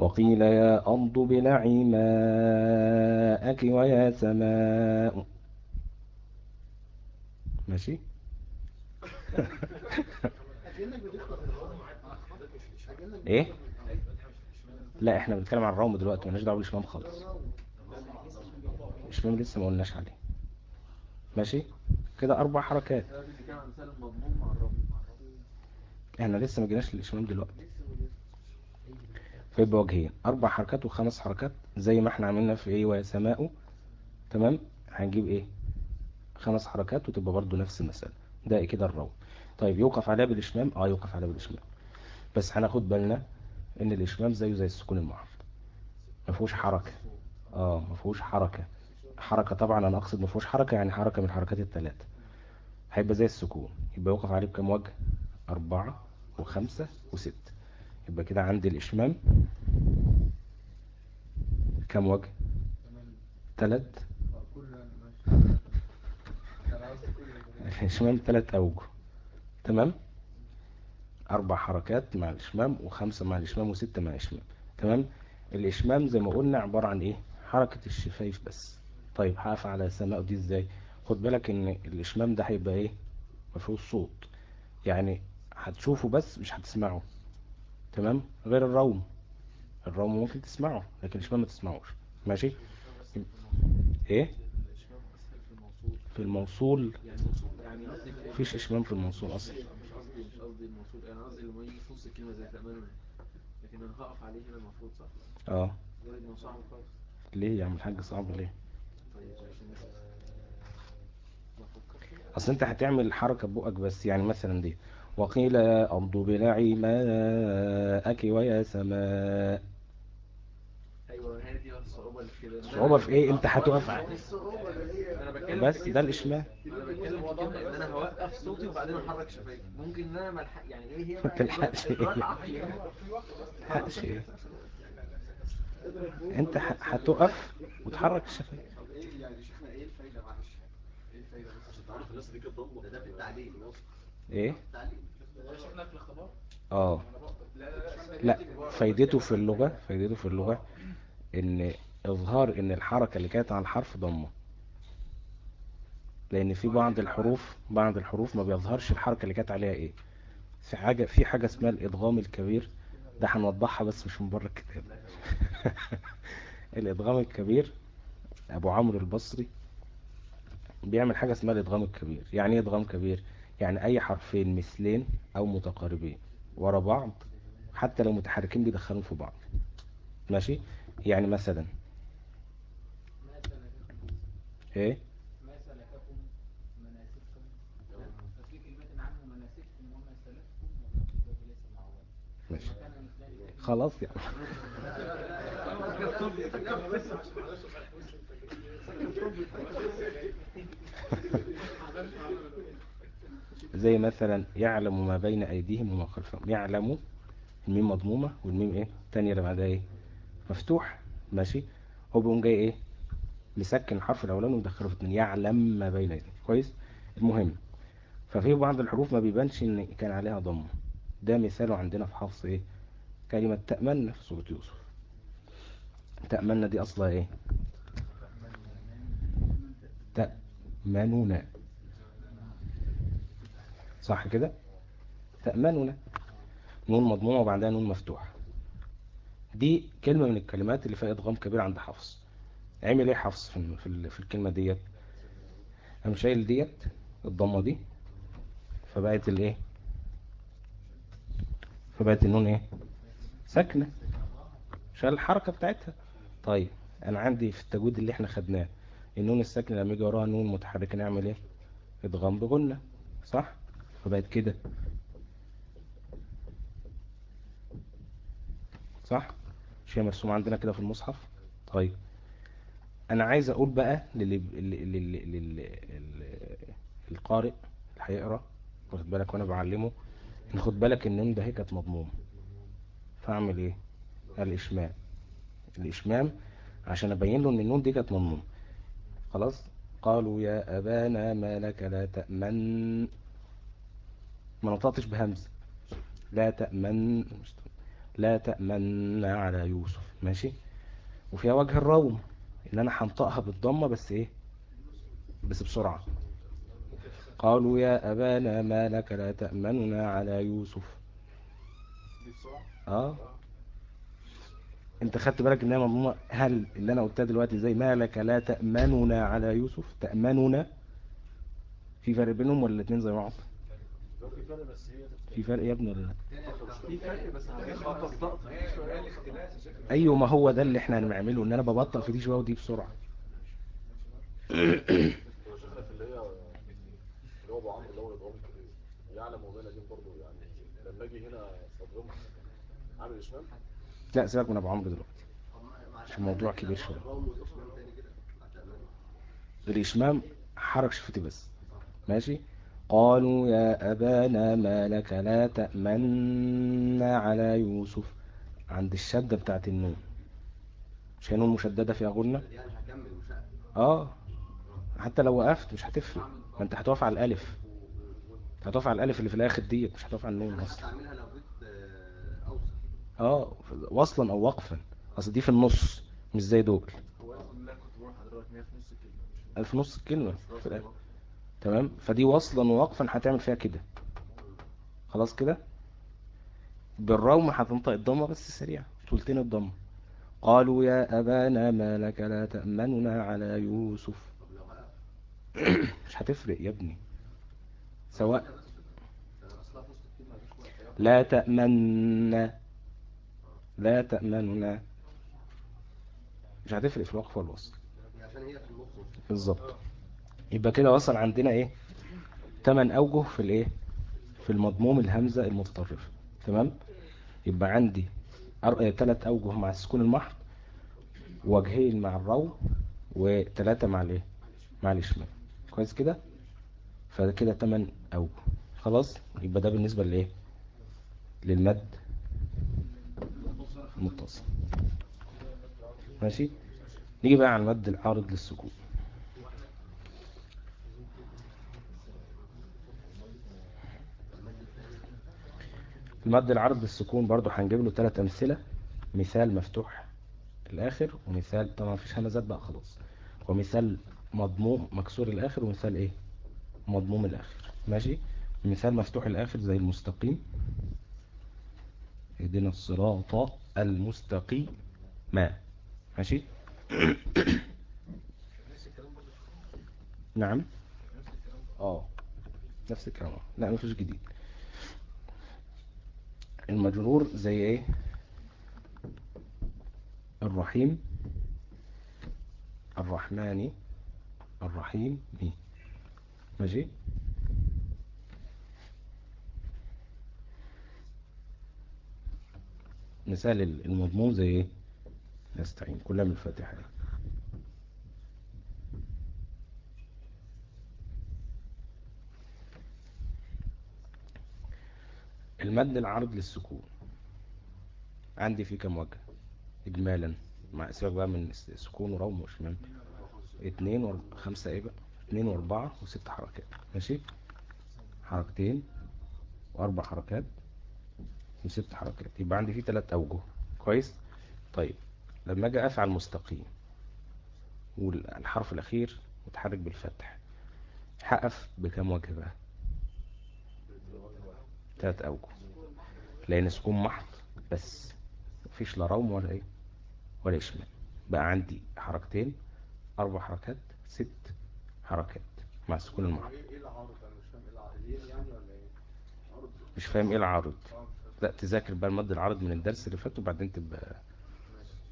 وقيل يا أرض ابلعي ماءك ويا سماء. ماشي؟ إيه؟ لا إحنا بنتكلم عن الروم دلوقتي مالناش دعوة بالاشمام خالص. الاشمام لسه ما قلناش عليه. ماشي؟ كده أربع حركات. إحنا لسه ما جيناش للاشمام دلوقتي. فيبقى وجهين أربع حركات وخمس حركات زي ما إحنا عملنا في إيه ويا تمام؟ هنجيب إيه؟ خمس حركات وتبقى برضو نفس المسألة. ده كده الروم طيب يوقف عليها بالإشمام؟ آه يوقف عليها بالإشمام. بس هناخد بالنا إن الإشمام زيه زي السكون المحض ما فيهوش حركة. آه ما فيهوش حركة. حركة طبعا أنا أقصد ما فيهوش حركة يعني حركة من الحركات الثلاثة هيبقى زي السكون. يبقى يوقف عليه بكام وجه؟ أربعة وخمسة وستة. يبقى كده عندي الإشمام. كام وجه؟ تلات. الإشمام تلات أوجه. تمام؟ أربع حركات مع الإشمام وخمسة مع الإشمام وستة مع الإشمام. تمام؟ الإشمام زي ما قلنا عبارة عن إيه؟ حركة الشفايف بس. طيب هقف على سماء دي إزاي؟ خد بالك إن الإشمام ده هيبقى ما فيهوش صوت. يعني هتشوفه بس مش هتسمعه. تمام؟ غير الروم الروم ممكن تسمعه لكن الاشمام ما تسمعوش. ماشي؟ إيه؟ في الموصول. مفيش إشمام في الموصول أصلا. مش قصدي الموصول يعني قصدي لما يجي في نص الكلمة زي لكن أنا هقف عليه هنا المفروض صح آه. ليه يا عم الحاج؟ صعب ليه؟ أصل أنت هتعمل حركة بقك بس يعني مثلا دي. وقيل يا أرض بلعي ماءك ويا سماء أيوه هي دي الصعوبة اللي في كده. إن أنا- صعوبة في إيه انت هتقف بس. ده الاشمام أنا بتكلم في كده إن أنا هوقف صوتي وبعدين أحرك شفايفي. ممكن إن أنا ملحق يعني إيه هي؟ ما بقى تلحقش. عقلي تلحقش. إيه انت هتقف وتحرك الشفايف. طب إيه يعني شيخنا إيه الفايدة معلش؟ إيه الفايدة؟ بس عشان تعرف الناس دي كانت ضمه ده في التعليم إيه؟ التعليم. آه. لا فايدته في اللغة فايدته في اللغة إن إظهار إن الحركة اللي كانت على الحرف ضمة. لأن في بعض الحروف بعض الحروف ما بيظهرش الحركة اللي كانت عليها إيه. في حاجة في حاجة اسمها الادغام الكبير. ده هنوضحها بس مش من بره الكتاب. الادغام الكبير أبو عمرو البصري بيعمل حاجة اسمها الادغام الكبير. يعني إيه ادغام كبير؟ يعني أي حرفين مثلين أو متقاربين ورا بعض حتى لو متحركين بيدخلون في بعض. ماشي؟ يعني مثلا. إيه؟ خلاص يعني. زي مثلا يعلم ما بين أيديهم وما خلفهم. يعلم الميم مضمومة والميم إيه؟ تانية اللي بعدها إيه؟ مفتوح. ماشي؟ هو بيقوم جاي إيه؟ مسكن الحرف الأولاني ومدخله في اتنين يعلم ما بين أيديهم. كويس؟ المهم ففي بعض الحروف ما بيبانش إن كان عليها ضمه ده مثاله عندنا في حفص إيه؟ كلمة تأملنا في سورة يوسف. تأملنا دي أصلها إيه؟ تأمننا صح كده؟ تأمننا. نون مضمومة وبعدها نون مفتوحة. دي كلمة من الكلمات اللي فيها إدغام كبير عند حفص. عمل إيه حفص في, في, في الكلمة ديت؟ قام شايل ديت الضمة دي فبقت الايه فبقت النون إيه؟ ساكنة. شال الحركة بتاعتها. طيب أنا عندي في التجويد اللي إحنا خدناه النون الساكنة لما يجي وراها نون متحركة نعمل إيه؟ إدغام بغنة صح؟ فبقت كده. صح؟ مش هي مرسومة عندنا كده في المصحف؟ طيب. أنا عايز أقول بقى القارئ اللي هيقرأ واخد بالك؟ وأنا بعلمه إن خد بالك النون ده هي كانت مضمومه فأعمل إيه؟ الإشمام. الإشمام عشان أبين له إن النون دي كانت مضمومه خلاص؟ قالوا يا أبانا ما لك لا تأمن. ما نطقتش بهمزة. لا تأمن لا تأمن على يوسف. ماشي؟ وفيها وجه الروم إن أنا هنطقها بالضمة بس إيه؟ بس بسرعة. قالوا يا أبانا ما لك لا تأمننا على يوسف. آه. أنت خدت بالك إن هي مضمومه هل اللي أنا قلتها دلوقتي زي ما لك لا تأمننا على يوسف؟ تأمننا؟ في فرق بينهم ولا الاثنين زي بعض؟ في فرق يا ابني ولا لا في فرق بس أيوه ما هو ده اللي إحنا هنعمله إن أنا ببطل في دي شوية ودي بسرعة. شغلة في اللي هي اللي هو ابو عمرو اللي هو الادغام الكبير يعلم وبين دي برضه يعني لما أجي هنا استضربها عامل اشمام لا سيبك من أبو عمرو دلوقتي. عشان الموضوع كبير شوية. الإشمام حرك شفتي بس. ماشي؟ قالوا يا أبانا ما لك لا تأمنا على يوسف. عند الشدة بتاعت النون. مش هي نون مشددة غنة؟ مش هقف. آه. حتى لو وقفت مش هتفرق. ما أنت هتقف على الألف. هتقف على الألف اللي في الآخر ديت مش هتقف على النون أصلا. آه، آه. وصلا أو وقفا. أصل دي في النص مش زي دول. في نص الكلمة في في الآخر تمام؟ فدي وصلا ووقفا هتعمل فيها كده. خلاص كده؟ بالروم هتنطق الضمة بس سريع طولتين الضمة. قالوا يا أبانا ما لك لا تأمننا على يوسف. مش هتفرق يا ابني. سواء لا تأمنا لا تأمننا. مش هتفرق في الوقف والوصل. بالظبط. يبقى كده وصل عندنا إيه؟ تمن أوجه في الإيه؟ في المضموم الهمزة المتطرفة تمام؟ يبقى عندي ثلاث أوجه مع السكون المحض وجهين مع الرو وثلاثة مع الإيه؟ مع الاشمام كويس كده؟ فكده تمن أوجه. خلاص؟ يبقى ده بالنسبة لايه للمد المتصل. ماشي؟ نيجي بقى على المد العارض للسكون. المد العرض للسكون برضو هنجيب له ثلاث أمثلة. مثال مفتوح الآخر ومثال طبعا مفيش همزات بقى خلاص. ومثال مضموم مكسور الآخر ومثال إيه؟ مضموم الآخر. ماشي؟ مثال مفتوح الآخر زي المستقيم. اهدنا الصراط المستقيم. ما ماشي؟ نعم؟ آه. نفس الكلام. لا مفيش جديد. المجرور زي إيه؟ الرحيم الرحمن الرحيم ماشي؟ مثال المضموم زي إيه؟ نستعين كلها من الفاتحة. المد العرض للسكون. عندي فيه كم وجه؟ اجمالا. مع سيبك بقى من سكون وروم وشمال اتنين وخمسة إيه بقى؟ اتنين وأربعة وست حركات. ماشي؟ حركتين وأربع حركات وست حركات. يبقى عندي فيه ثلاث أوجه. كويس؟ طيب لما أجي افعل مستقيم والحرف الأخير متحرك بالفتح هقف بكام وجه بقى؟ ثلاث أوجه. لأن سكون محض بس. مفيش لا روم ولا إيه؟ ولا إشمال. بقى عندي حركتين. أربع حركات. ست حركات مع السكون المحض. مش فاهم. إيه؟ العارض فاهم لا تذاكر بقى المد العارض من الدرس اللي فات وبعدين تبقى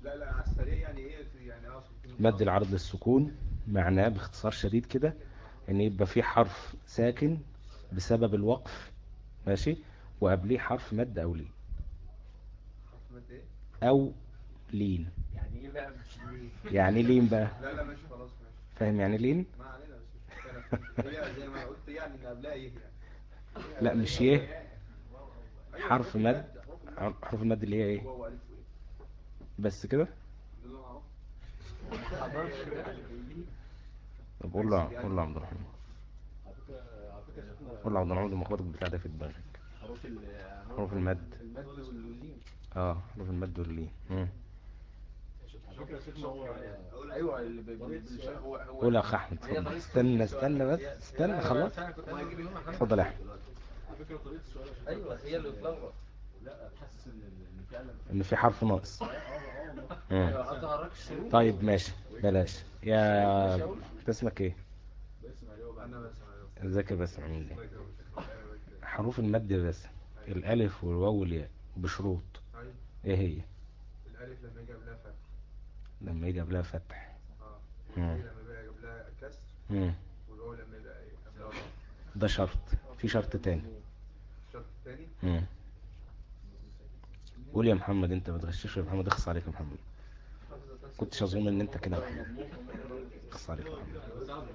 لا لا على السريع يعني إيه؟ يعني أقصد مد العرض للسكون معناه باختصار شديد كده إن يبقى في حرف ساكن بسبب الوقف ماشي؟ وقبليه حرف مد أو لين. مد إيه؟ أو لين. يعني إيه بقى مش ليه يعني لين بقى. لا لا ماشي خلاص ماشي. فاهم يعني لين؟ ما علينا بس هي زي ما قلت يعني إن قبلها إيه يعني؟ لا مش يه أيوة، حرف مد. حروف المد. حرف المد اللي هي إيه؟ بس كده؟ طب قول له قول له عبد الرحمن. قول عبد الرحمن المخبط بتاع ده في دماغك حروف ال حروف المد. المد واللين آه حروف المد واللين أيوه قول يا اخ أحمد استنى. استنى بس استنى لا، خلاص. اتفضل يا أحمد. فكرة طريقة السؤال أيوه هي اللي بتلخبط. لا تحسس ان إن فعلا إن في حرف ناقص. مم. أيوه ما تهرجش طيب ماشي. بلاش. يا انت اسمك إيه؟ أنا بس أنا ذاكر بس الله. بس. حروف المد بس. الألف والواو والياء بشروط. إيه هي؟ الألف لما يجي قبلها فتح. لما يجي قبلها فتح. آه. لما يبقى قبلها كسر. والواو لما يبقى إيه قبلها ده شرط. في شرط تاني. الثاني مم. قول يا محمد أنت ما تغشش يا محمد. اخص عليك يا محمد. كنتش أظن إن أنت كده اخص عليك يا محمد.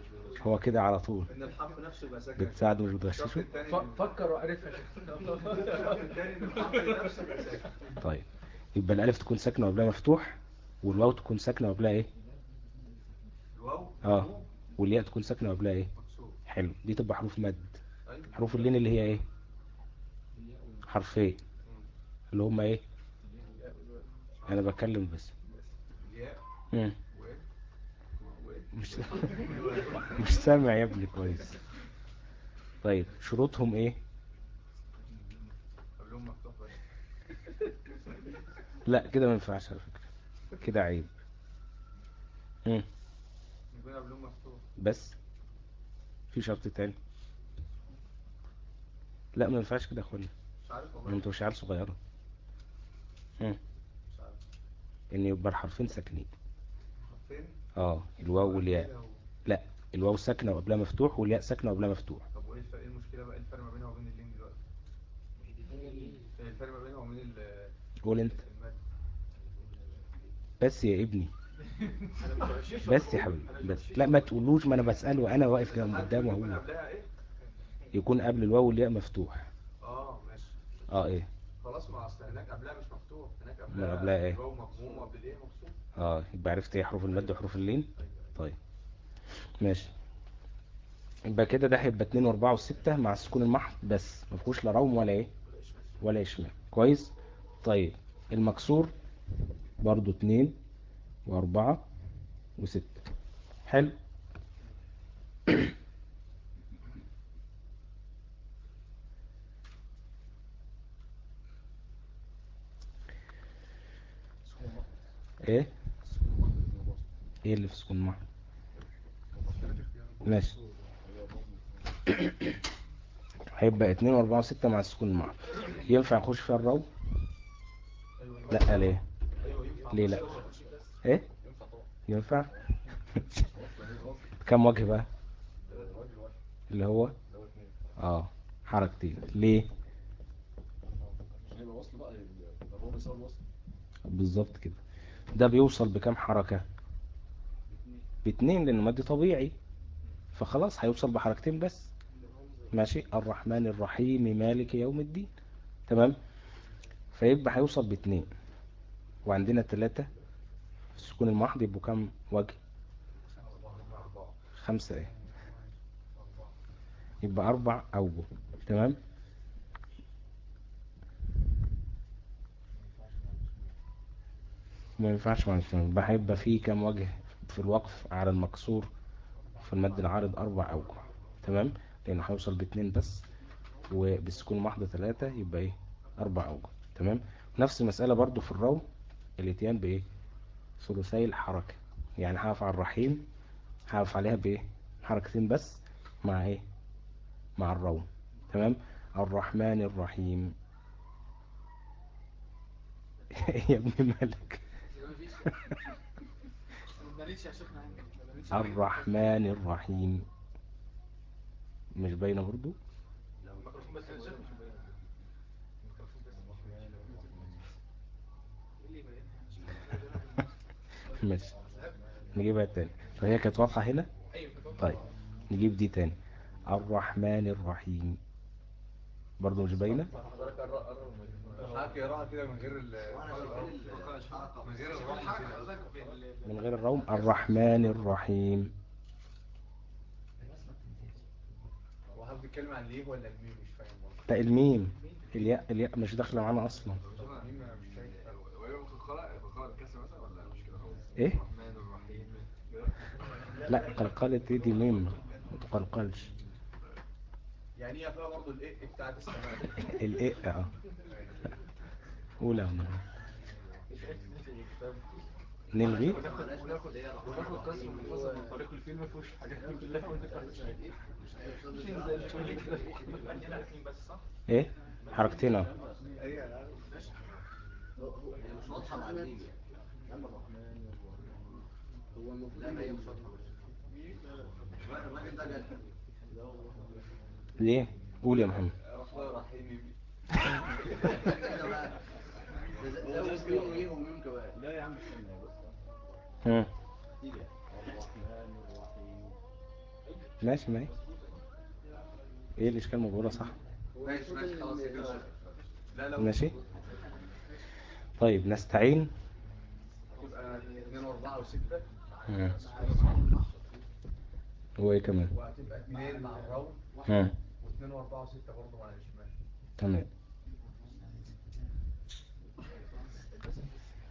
هو كده على طول. إن الحرف نفسه يبقى ساكن. بتساعده مش بتغششه فكر وعرفها طيب. يبقى الألف تكون ساكنة وقبلها مفتوح والواو تكون ساكنة وقبلها إيه؟ الواو؟ آه. والياء تكون ساكنة وقبلها إيه؟ مكسور. حلو. دي تبقى حروف مد. أيوه. حروف اللين اللي هي إيه؟ حرفين. اللي هما إيه؟ أنا بتكلم بس. الياء. مم. وايه وايه مش مش سامع يا ابني كويس. طيب شروطهم إيه؟ لا كده ما ينفعش على فكرة. كده عيب. بس في شرط تاني. لا ما ينفعش كده يا اخوانا. عارف أنتوا مش عيال صغيرة. عارف ان يبقى الحرفين ساكنين. حرفين آه الواو والياء. لا الواو ساكنة وقبلها مفتوح والياء ساكنة وقبلها مفتوح. طب وإيه الفرق إيه المشكلة بقى؟ إيه الفرق ما بينها وبين اللين دلوقتي؟ إيه الفرق ما بينها وبين ال- قول أنت. بس يا ابني. بس يا حبيبي بس. لا ما تقولوش ما أنا بسأله أنا واقف جنب قدامه أهو. إيه؟ يكون قبل الواو والياء مفتوح. آه ماشي. آه إيه. خلاص ما أصل هناك قبلها مش مفتوح هناك قبلها قبلها إيه؟ الواو مضموم وقبل الايه مفتوح آه يبقى عرفت إيه حروف المد وحروف اللين؟ طيب. ماشي. يبقى كده ده هيبقى 2 و4 و6 مع السكون المحض بس. ما فيهوش لا روم ولا إيه؟ ولا اشمال كويس؟ طيب. المكسور برضو 2 و4 و6 حلو. إيه؟ إيه اللي في سكون محض ماشي. هيبقى 2 و4 و6 مع السكون المحض ينفع نخش فيها الرو؟ لا ليه؟ ليه لا؟ إيه؟ ينفع؟ كم وجه بقى؟ اللي هو؟ آه حركتين. ليه؟ بالظبط كده. ده بيوصل بكام حركة؟ باثنين لأنه مد طبيعي. فخلاص هيوصل بحركتين بس. ماشي؟ الرحمن الرحيم مالك يوم الدين. تمام؟ فيبقى هيوصل باثنين وعندنا تلاتة. في السكون المحض يبقوا كام وجه؟ خمسة. إيه؟ يبقى أربع أوجه تمام؟ ما ينفعش ما ينفعش. بحب فيه كام وجه؟ في الوقف على المكسور في المد العارض أربع أوجه تمام؟ لأنه هيوصل باتنين بس وبالسكون محض ثلاثة يبقى إيه؟ أربع أوجه تمام؟ نفس المسألة برضو في الروم الاتيان بإيه؟ ثلثي الحركة يعني هقف على الرحيم هقف عليها بإيه؟ حركتين بس مع إيه؟ مع الروم تمام؟ الرحمن الرحيم. يا ابن مالك. الرحمن الرحيم. مش باينة برضو؟ ماشي. نجيبها تاني. فهي كانت واضحة هنا؟ طيب نجيب دي تاني. الرحمن الرحيم. برضو مش باينة؟ حضرتك يقراها كده من غير ال من غير كده من غير الروم الرحمن الرحيم. هو حضرتك بتتكلم عن ليه ولا الميم؟ مش فاهم ده الميم. الياء الياء مش داخلة معانا أصلا. إيه؟ الرحمن الرحيم. لا قلقلة دي ميم. ما تقلقلش. يعني هي فيها برضه الايه بتاعت السماء. الايه آه. عم. نلغي؟ إيه؟ حركتين ليه؟ قول يا محمد. لا يا عم استنى الرحيم ماشي. ما هي إيه الاشكال موجوده صح؟ ماشي. ماشي خلاص لا ماشي طيب نستعين. تبقى 2 و4 و6 هم. وايه كمان؟ وهتبقى 2 مع الروم هم. و2 و4 و6 برضه مع الشمال تمام.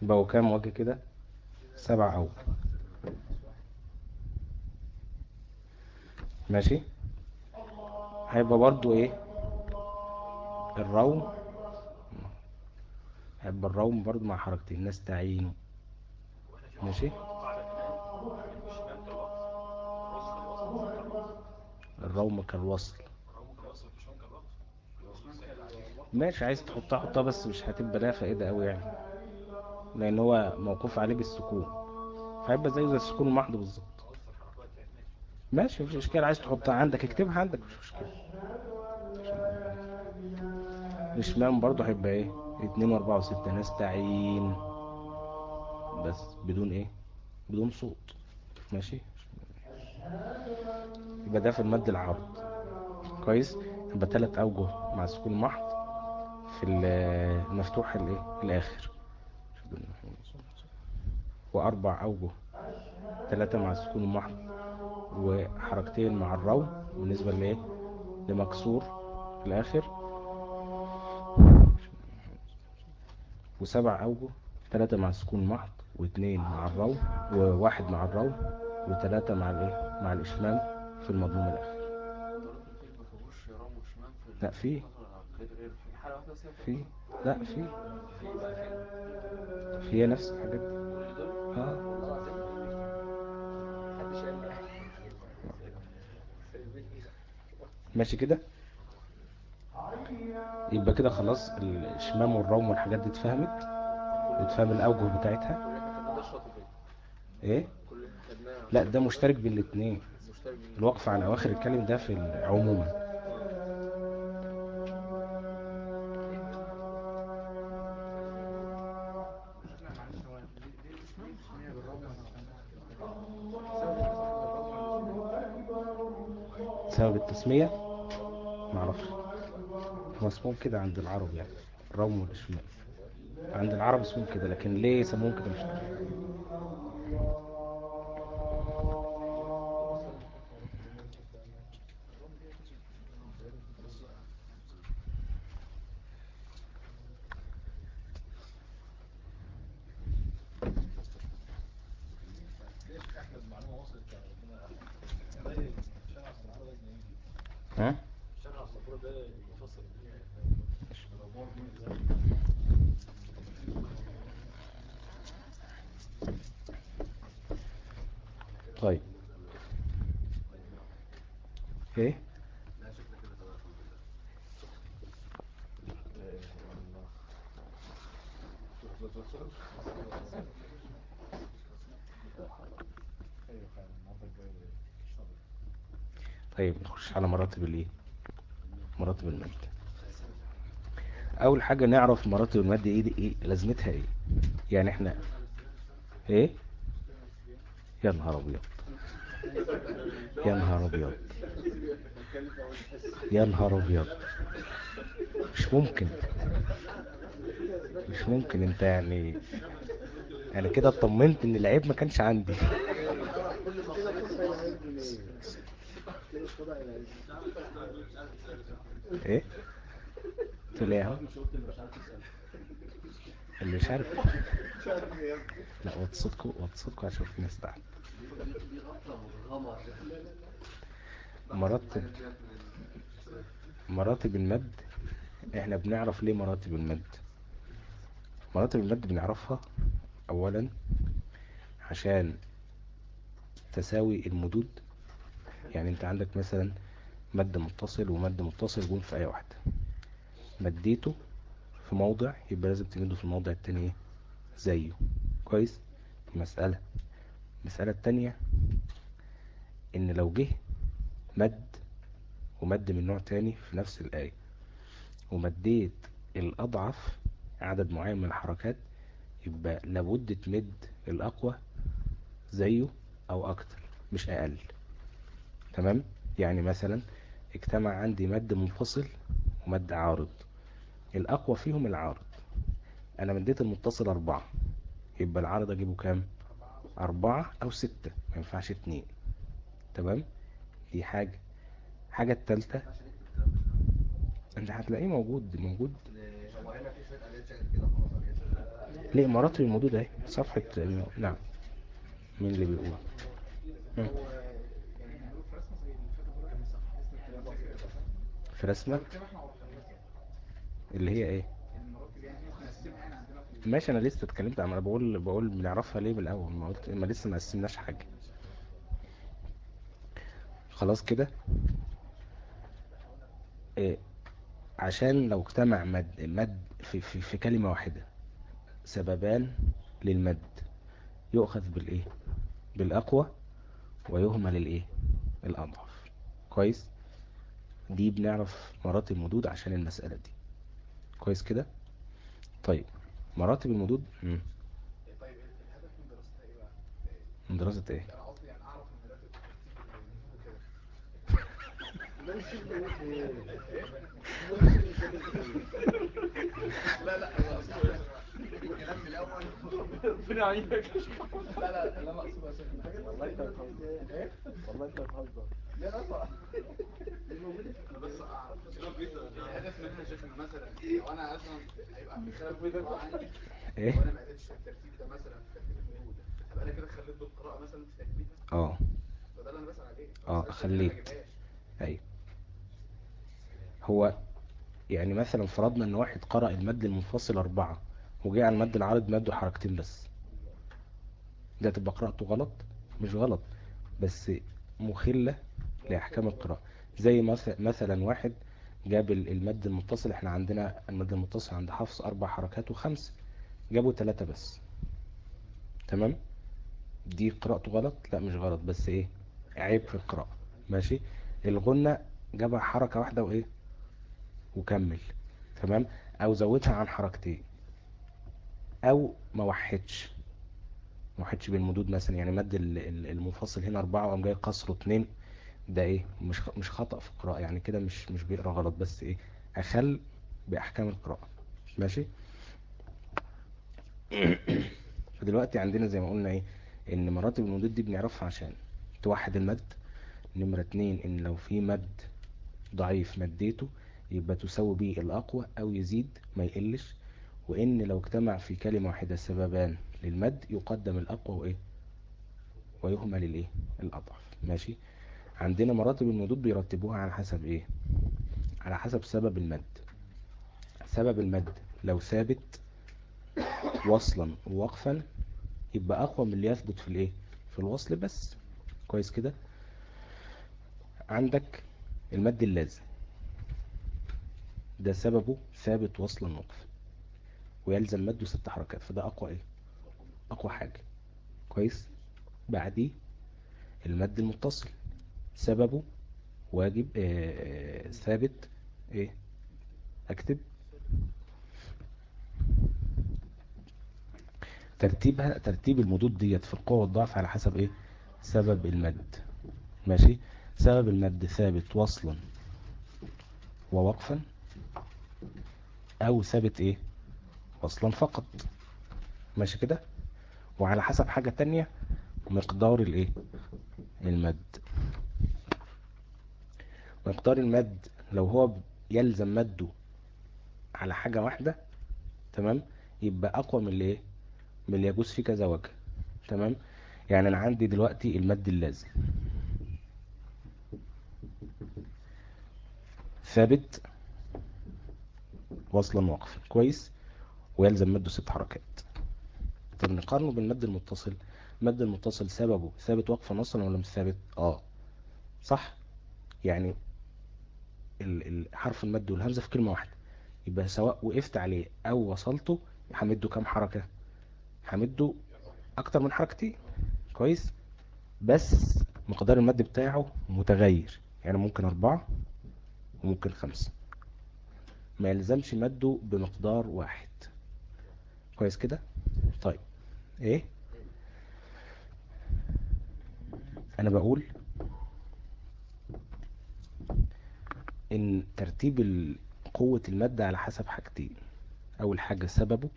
بقوا كام وجه كده؟ سبع أوجه ماشي. هيبقى برضو إيه؟ الروم هيبقى الروم برضو مع حركتين نستعين ماشي. الروم كالوصل ماشي عايز تحطها حطها بس مش هتبقى لها فائدة قوي يعني. لأن هو موقوف عليه بالسكون. فهيبقى زي زي السكون المحض بالظبط. ماشي مفيش اشكال عايز تحطها عندك اكتبها عندك مش مشكلة. الاشمام برضو هيبقى إيه؟ اتنين واربعة وستة نستعين. بس بدون إيه؟ بدون صوت. ماشي؟ يبقى ده في المد العرض. كويس؟ يبقى تلات أوجه مع السكون المحض في المفتوح الايه الآخر. وأربع أوجه ثلاثة مع السكون المحض وحركتين مع الروم بالنسبة لايه لمكسور في الآخر. وسبع أوجه ثلاثة مع السكون المحض واثنين مع الروم وواحد مع الروم وثلاثة مع الإيه؟ مع الإشمام في ما فيهوش رام وشمال في لا في. هي نفس الحاجات آه. لي ماشي كده؟ يبقى كده خلاص الشمام والروم والحاجات دي اتفهمت؟ اتفهم الأوجه بتاعتها؟ إيه؟ لا ده مشترك بين الاثنين مشترك بين الوقف على أواخر الكلم ده في عموما سبب التسمية؟ معرفش اسمهم كده عند العرب يعني الروم والاشمال عند العرب اسمهم كده لكن ليه يسموهم كده مش عارف ها الشرح على السبورة ده مفصل طيب إيه لا شكلك كده تمام الحمد لله أيوه فعلا النهارده الجو صبر طيب نخش على مراتب الإيه؟ مراتب المد أول حاجة نعرف مراتب المد إيه, دي إيه؟ لازمتها إيه؟ يعني إحنا إيه؟ يا نهار أبيض. يا نهار أبيض. يا نهار أبيض. مش ممكن. مش ممكن أنت يعني أنا كده اطمنت إن العيب ما كانش عندي. إيه؟ تقول إيه؟ اللي مش عارف. لا وطي صوتكم وطي صوتكم عشان في ناس تحت. مراتب. مراتب المد. إحنا بنعرف ليه مراتب المد. مراتب المد بنعرفها اولا عشان تساوي المدود يعني انت عندك مثلا مد متصل ومد متصل جون في أي واحدة. مديته في موضع يبقى لازم تمده في الموضع التاني إيه؟ زيه. كويس؟ مسألة. المسألة التانية إن لو جه مد ومد من نوع تاني في نفس الآية ومديت الأضعف عدد معين من الحركات يبقى لابد تمد الأقوى زيه أو أكتر مش أقل. تمام؟ يعني مثلا اجتمع عندي مد منفصل ومد عارض. الأقوى فيهم العارض. أنا مديت المتصل أربعة. يبقى العارض أجيبه كام؟ أربعة أو ستة. ما ينفعش اتنين. تمام؟ دي حاجة. حاجة التالتة؟ أنت هتلاقيه موجود موجود. ليه؟ مراتب الموجودة أهي. صفحة نعم. مين اللي بيقول مم. هو يعني نعمله في رسمه زي اللي فاتت دول كان صح في حضرتك اللي هي إيه؟ ماشي أنا لسه اتكلمت عن أنا بقول بقول بنعرفها ليه من الأول ما قلت ما لسه ما قسمناش حاجة. خلاص كده؟ إيه عشان لو اجتمع مد مد في, في, في كلمة واحدة سببان للمد يؤخذ بالإيه؟ بالأقوى ويهمل الإيه؟ الأضعف. كويس؟ دي بنعرف مراتب المدود عشان المسألة دي كويس كده طيب مراتب المدود مم. طيب الهدف من دراستها إيه بقى؟ من دراسة إيه أنا قصدي يعني أعرف وكده لا لا الكلام من الأول ربنا يعينك لا لا أنا اقصده عشان والله انت بتهزر إيه؟ والله انت بتهزر لا لا بس الهدف منها شيخنا مثلا لو أنا أصلا هيبقى في خلاف إيه لو أنا ما قدرتش الترتيب ده مثلا في ترتيب النجوم هبقى أنا كده خليت بالقراءه مثلا في آه فده اللي أنا بسأل عليه آه خليت. أيوه هو يعني مثلا فرضنا ان واحد قرأ المد المنفصل اربعة وجاء على المد العارض مده حركتين بس. ده تبقى قراءته غلط؟ مش غلط بس مخلة لأحكام القراءة. زي مث- مثلا واحد جاب ال- المد المتصل إحنا عندنا المد المتصل عند حفص أربع حركات وخمس جابوا ثلاثة بس. تمام؟ دي قراءته غلط؟ لا مش غلط بس إيه؟ عيب في القراءة. ماشي؟ الغنة جابها حركة واحدة وإيه؟ وكمل. تمام؟ أو زودها عن حركتين. أو ما وحدش ما وحدش بالمدود مثلا. يعني مد ال- ال- المنفصل هنا أربعة وقام جاي قصره اتنين ده إيه؟ مش مش خطأ في القراءة. يعني كده مش مش بيقرأ غلط. بس إيه؟ أخل بأحكام القراءة. ماشي؟ فدلوقتي عندنا زي ما قلنا إيه؟ إن مراتب المدود دي بنعرفها عشان توحد المد. نمرة اتنين إن لو في مد ضعيف مديته يبقى تساوي بيه الأقوى أو يزيد ما يقلش. وإن لو اجتمع في كلمة واحدة سببان للمد يقدم الأقوى وإيه؟ ويهمل الإيه؟ الأضعف. ماشي؟ عندنا مراتب المدود بيرتبوها على حسب إيه؟ على حسب سبب المد. سبب المد لو ثابت وصلا ووقفا يبقى أقوى من اللي يثبت في الإيه؟ في الوصل بس. كويس كده؟ عندك المد اللازم. ده سببه ثابت وصلا وقفا ويلزم مده ست حركات فده أقوى إيه؟ أقوى حاجة. كويس؟ بعديه المد المتصل. سببه واجب آه، آه، ثابت إيه؟ أكتب. ترتيبها ترتيب المدود ديت في القوة والضعف على حسب إيه؟ سبب المد. ماشي؟ سبب المد ثابت وصلا ووقفا أو ثابت إيه؟ وصلا فقط. ماشي كده؟ وعلى حسب حاجة تانية مقدار الإيه؟ المد. مقدار المد لو هو يلزم مده على حاجة واحدة تمام؟ يبقى أقوى من اللي إيه من اللي يجوز فيه كذا وجه تمام؟ يعني أنا عندي دلوقتي المد اللازم. ثابت وصلا وقفا كويس؟ ويلزم مده ست حركات. طب نقارنه بالمد المتصل. المد المتصل سببه ثابت وقفا وصلا ولا مش ثابت؟ آه. صح. يعني حرف المد والهمزة في كلمة واحدة. يبقى سواء وقفت عليه أو وصلته همده كام حركة؟ همده أكتر من حركتين. كويس. بس مقدار المد بتاعه متغير. يعني ممكن أربعة وممكن خمسة. ما يلزمش مده بمقدار واحد. كويس كده؟ طيب. إيه؟ أنا بقول إن ترتيب قوة المد على حسب حاجتين. أول حاجة سببه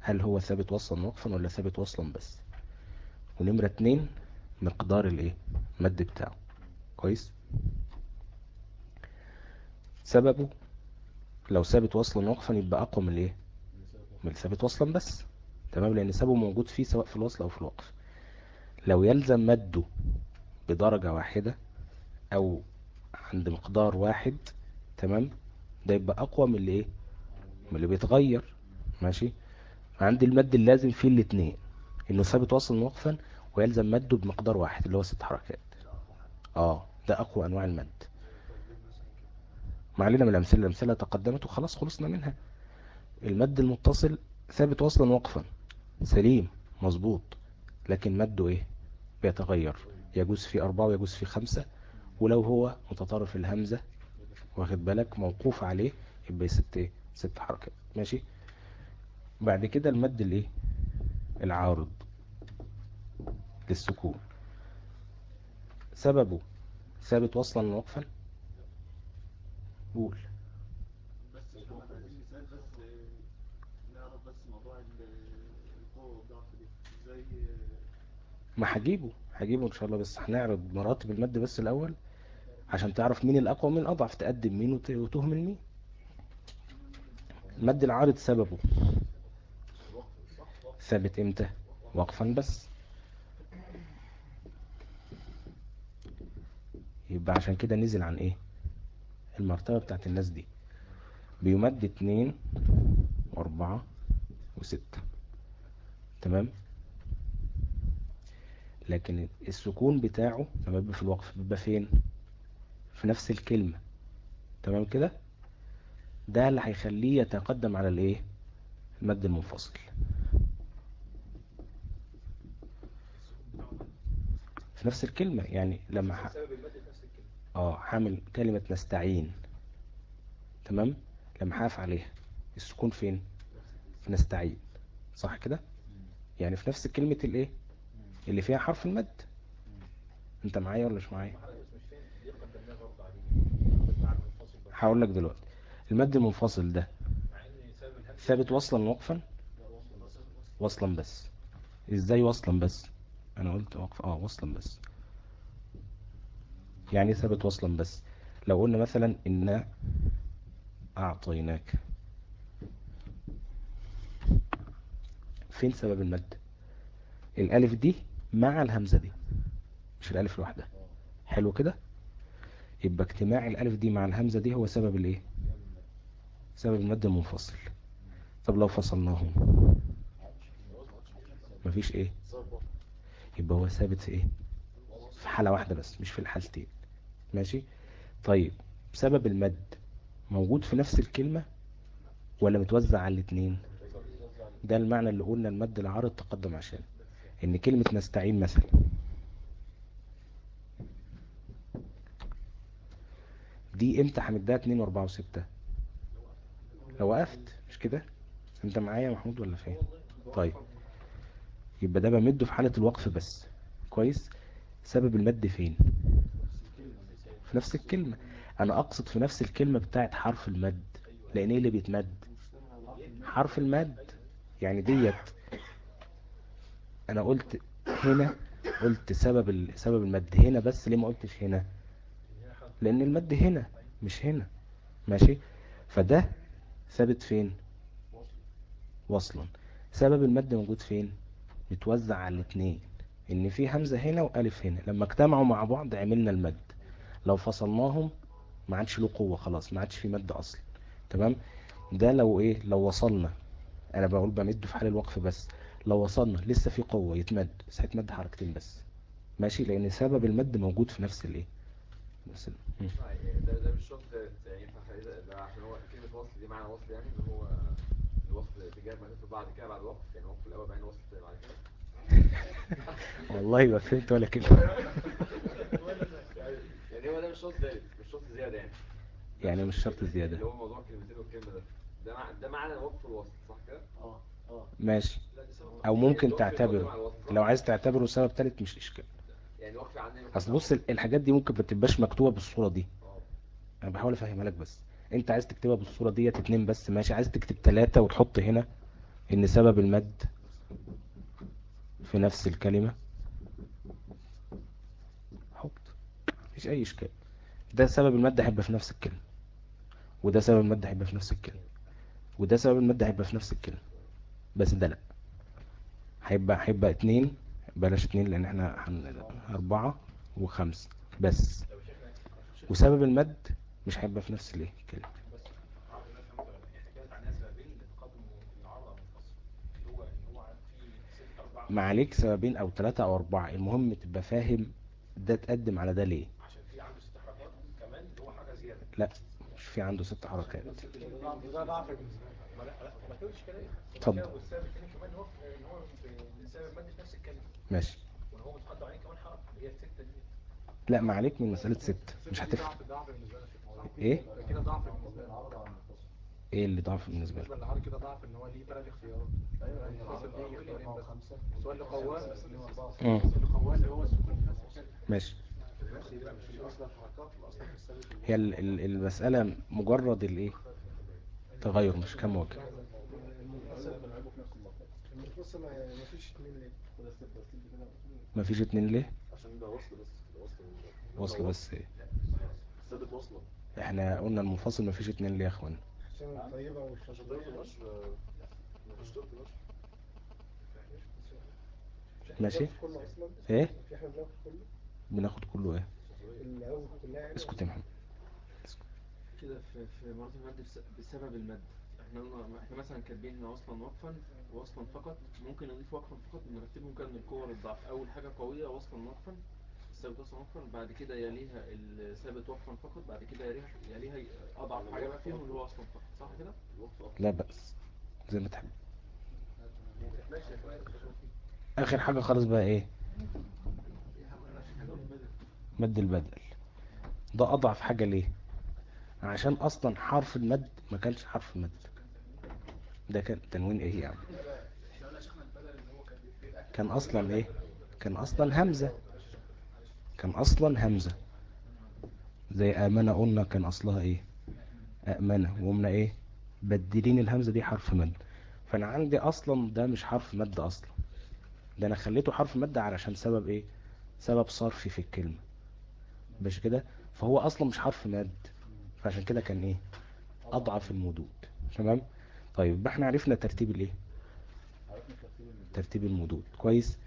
هل هو ثابت وصلا وقفا ولا ثابت وصلا بس. ونمرة اتنين مقدار الايه المد بتاعه. كويس؟ سببه لو ثابت وصلا وقفا يبقى أقوى من الايه من ثابت وصلا بس. تمام؟ لأن سببه موجود فيه سواء في الوصل أو في الوقف. لو يلزم مده بدرجة واحدة أو عند مقدار واحد تمام؟ ده يبقى أقوى من اللي إيه من اللي بيتغير. ماشي؟ عندي المد اللازم فيه الاتنين. إنه ثابت وصلا وقفا ويلزم مده بمقدار واحد اللي هو ست حركات. آه ده أقوى أنواع المد. ما علينا من الأمثلة. الأمثلة تقدمت وخلاص خلصنا منها. المد المتصل ثابت وصلا وقفا. سليم مظبوط. لكن مده إيه؟ بيتغير. يجوز فيه أربعة ويجوز فيه خمسة. ولو هو متطرف الهمزة واخد بالك؟ موقوف عليه يبقى ست إيه؟ ست حركات ماشي؟ بعد كده المد الايه العارض للسكون. سببه ثابت وصلا وقفا؟ قول بس يا محمد عايزين مثال بس آه، نعرف بس موضوع ال- القوة والضعف دي إزاي آه، ما هجيبه هجيبه إن شاء الله بس هنعرض مراتب المد بس الأول عشان تعرف مين الأقوى ومين الأضعف تقدم مين وت- وتهمل مين. المد العارض سببه. ثابت إمتى؟ وقفا بس. يبقى عشان كده نزل عن إيه؟ المرتبة بتاعت الناس دي. بيمد اتنين وأربعة وستة. تمام؟ لكن السكون بتاعه لما بيبقى في الوقف بيبقى فين؟ في نفس الكلمة. تمام كده؟ ده اللي هيخليه يتقدم على الايه؟ المد المنفصل. في نفس الكلمة يعني لما ح... آه حامل كلمة نستعين. تمام؟ لما هقف عليها. السكون فين؟ في نستعين. صح كده؟ يعني في نفس كلمة الايه؟ اللي فيها حرف المد. انت معايا ولا مش معايا؟ هقول لك دلوقتي. المد المنفصل ده ثابت وصلا وقفا؟ وصلا بس. إزاي وصلا بس؟ أنا قلت وقف. آه وصلا بس. يعني إيه ثابت وصلا بس؟ لو قلنا مثلا إنا أعطيناك. فين سبب المد؟ الألف دي مع الهمزة دي مش الألف لوحدها. حلو كده؟ يبقى اجتماع الألف دي مع الهمزة دي هو سبب الإيه؟ سبب المد المنفصل. طب لو فصلناهم مفيش إيه؟ يبقى هو ثابت في إيه؟ في حالة واحدة بس مش في الحالتين. ماشي؟ طيب سبب المد موجود في نفس الكلمة ولا متوزع على الاثنين ده المعنى اللي قلنا المد العارض تقدم عشان. إن كلمة نستعين مثلا. دي إمتى هنديها 2 و4 و6 لو وقفت مش كده؟ أنت معايا يا محمود ولا فين؟ طيب. يبقى ده بمده في حالة الوقف بس. كويس؟ سبب المد فين؟ في نفس الكلمة. أنا أقصد في نفس الكلمة بتاعت حرف المد. لأن إيه اللي بيتمد؟ حرف المد. يعني ديت أنا قلت هنا قلت سبب سبب المد هنا بس ليه ما قلتش هنا؟ لأن المد هنا مش هنا. ماشي؟ فده ثابت فين؟ وصلا. سبب المد موجود فين؟ متوزع على الاثنين. إن في همزة هنا وألف هنا. لما اجتمعوا مع بعض عملنا المد. لو فصلناهم ما عادش له قوة خلاص ما عادش في مد أصلا. تمام؟ ده لو إيه؟ لو وصلنا. أنا بقول بمده في حال الوقف بس. لو وصلنا لسه في قوة يتمد بس هيتمد حركتين بس. ماشي؟ لأن سبب المد موجود في نفس الإيه؟ نفس ال-. ده ده مش شرط ينفع عشان هو كلمة وصل دي معنى وصل يعني اللي هو الوصل تجاه ما تدخل بعد كده بعد الوقف يعني وقف الأول بعدين وصل بعد كده. والله ما فهمت ولا كلمة. يعني هو ده مش شرط زائد مش شرط زيادة يعني. يعني مش شرط زيادة. اللي هو موضوع كلمتين والكلمة ده. ده مع ده معنى الوقف والوصل صح كده؟ آه آه. ماشي. أو ممكن تعتبره. لو عايز تعتبره سبب تالت مش إشكال. أصل بص ال- الحاجات دي ممكن ما تبقاش مكتوبة بالصورة دي. أنا بحاول أفهمها لك بس. أنت عايز تكتبها بالصورة ديت اتنين بس ماشي. عايز تكتب تلاتة وتحط هنا إن سبب المد في نفس الكلمة. حط. مفيش أي إشكال. ده سبب المد هيبقى في نفس الكلمة. وده سبب المد هيبقى في نفس الكلمة. وده سبب المد هيبقى في نفس الكلمة. بس ده لأ. هيبقى هيبقى اتنين. بلاش اتنين لأن إحنا. أربعة وخمسة. بس. وسبب المد مش هيبقى في نفس الايه الكلمة. ما عليك سببين أو ثلاثة أو أربعة. المهم تبقى فاهم ده تقدم على ده ليه. عشان في عنده ست حركات كمان هو حاجة زياده لا مش في عنده ست حركات. ما تقولش كده اتفضل. في نفس الكلمة ماشي. عليه كمان اللي هي السته دي. لا ما عليك من مسألة ست مش هتفرق؟ إيه؟ كده ضعف إيه اللي ضعف بالنسبة للعار كده ضعف إن هو ليه ثلاث اختيارات. أيوه. السؤال اللي قواه مم. السؤال اللي قواه اللي هو السكون ماشي. هي ال- ال- المسألة مجرد الإيه؟ تغير مش كم وجه. ما فيش اتنين ليه؟ مفيش اتنين ليه؟ عشان ده وصل بس ده وصل. وصل بس إيه؟ ثابت وصله إحنا قلنا المنفصل مفيش اتنين ليه يا إخوان. عشان الطيبة مش مش طب مش ماشي. إيه؟ في إحنا بناخد كله؟ بناخد كله إيه؟ كلها يعني؟ اسكت يا محمد. كده في في بسبب المد. إحنا إحنا مثلا كاتبين هنا وصلا وقفا وصلا فقط ممكن نضيف وقفا فقط نرتبهم كده من القوة للضعف أول حاجة قوية وصلا وقفا الثابت وصلا وقفا. بعد كده يليها الثابت وقفا فقط. بعد كده يليها يليها أضعف حاجة بقى فيهم اللي هو وصلا فقط. صح كده؟ لا بأس زي ما تحب. آخر حاجة خالص بقى إيه؟ مد البدل. ده أضعف حاجة ليه؟ عشان أصلا حرف المد ما كانش حرف المد. ده كان تنوين إيه يعني كان أصلا إيه؟ كان أصلا همزة. كان أصلا همزة. زي آمنة قلنا كان أصلها إيه؟ آمنة. وقمنا إيه؟ بدلين الهمزة دي حرف مد. فأنا عندي أصلا ده مش حرف مد أصلا. ده أنا خليته حرف مد علشان سبب إيه؟ سبب صرفي في الكلمة. مش كده؟ فهو أصلا مش حرف مد. فعشان كده كان إيه؟ أضعف المدود. تمام؟ طيب يبقى إحنا عرفنا ترتيب الايه؟ ترتيب المدود. كويس؟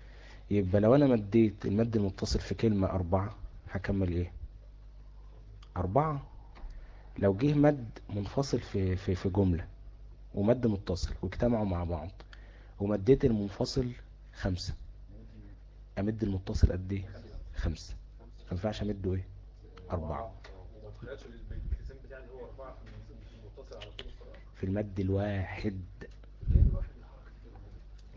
يبقى لو أنا مديت المد المتصل في كلمة أربعة هكمل إيه؟ أربعة. لو جه مد منفصل في في في جملة ومد متصل واجتمعوا مع بعض ومديت المنفصل خمسة أمد المتصل قد إيه؟ خمسة. ما ينفعش أمده إيه؟ أربعة ما تخيلش الكيسين بتاعي اللي هو اربعه في المتصل على طول القراءه في المد الواحد.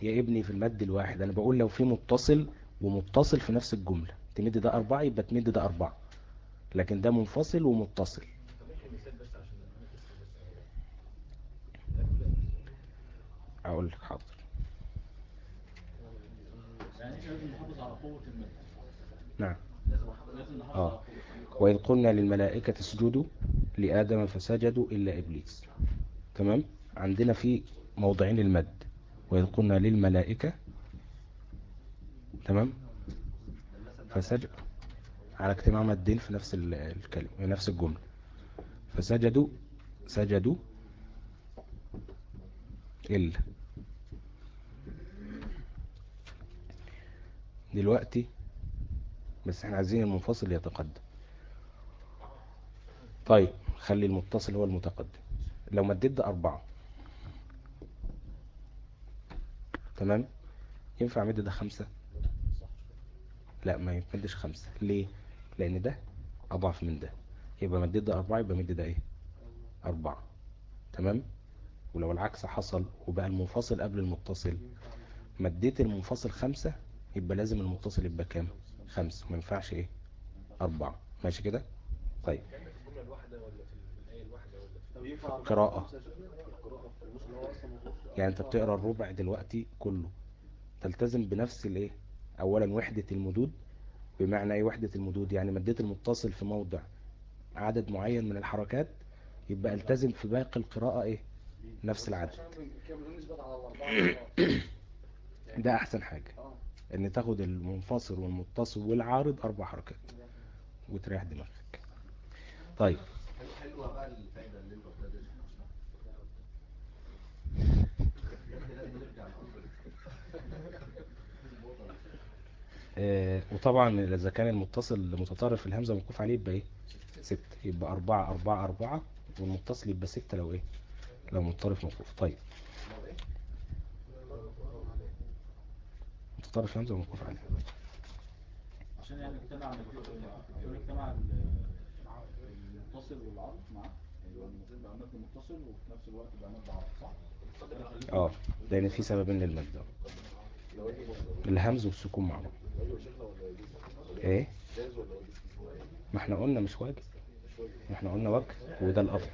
يا ابني في المد الواحد. أنا بقول لو في متصل ومتصل في نفس الجملة. تمد ده أربعة يبقى تمد ده أربعة. لكن ده منفصل ومتصل. أقول لك حاضر. نعم. آه. وإذ قلنا للملائكة اسجدوا لآدم فسجدوا إلا إبليس. تمام؟ عندنا في موضعين المد وإذ قلنا للملائكة تمام؟ فسجد على اجتماع مدين في نفس ال- الكلمة في نفس الجملة. فسجدوا سجدوا إلا دلوقتي بس إحنا عايزين المنفصل يتقدم. طيب خلي المتصل هو المتقدم. لو مديت ده أربعة. تمام؟ ينفع مد ده خمسة؟ لا ما يمدش خمسة. ليه؟ لأن ده أضعف من ده. يبقى مديت ده أربعة يبقى مد ده إيه؟ أربعة. تمام؟ ولو العكس حصل وبقى المنفصل قبل المتصل مديت المنفصل خمسة يبقى لازم المتصل يبقى كام؟ خمسة. ما ينفعش إيه؟ أربعة. ماشي كده؟ طيب. قراءة. يعني أنت بتقرأ الربع دلوقتي كله. تلتزم بنفس الإيه؟ اولا وحدة المدود. بمعنى إيه وحدة المدود؟ يعني مديت المتصل في موضع عدد معين من الحركات يبقى التزم في باقي القراءة إيه؟ نفس العدد. ده أحسن حاجة. إن تاخد المنفصل والمتصل والعارض أربع حركات وتريح دماغك. طيب. حلو- حلوة بقى الفايده اللي انت قلتها دي يا شيخ اشرف يا ابني لازم نرجع الاصل البوطه آه وطبعا إذا كان المتصل متطرف الهمزة موقوف عليه يبقى إيه؟ ستة يبقى أربعة أربعة أربعة والمتصل يبقى ستة لو إيه؟ لو متطرف موقوف. طيب. متطرف الهمزة موقوف عليه. عشان يعني اجتمع اجتمع ال- المتصل والعرض معاه يعني عرض صح؟ آه لأن في سببين للمد الهمز والسكون مع بعض إيه؟ ما إحنا قلنا مش واجب. ما إحنا قلنا واجب وده الأفضل.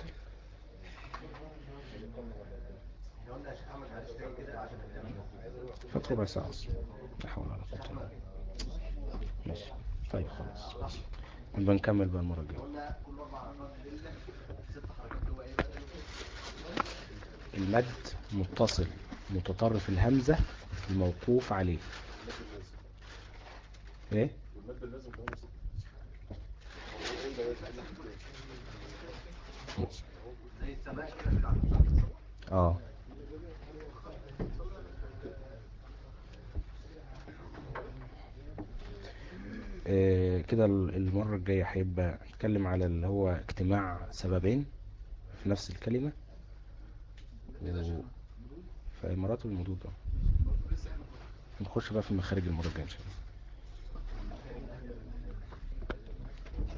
لا حول ولا قوة إلا بالله. ماشي. طيب خلاص. نبقى نكمل بقى المرة الجاية. المد متصل متطرف الهمزة الموقوف عليه إيه والمد اللازم كمان ست زي السماء كده بتاع الصبح آه. آه، كده ال- المرة الجاية هيبقى نتكلم على اللي هو اجتماع سببين في نفس الكلمة. و... فإمارات والمدود آه نخش بقى في المخارج المرة الجاية إن شاء الله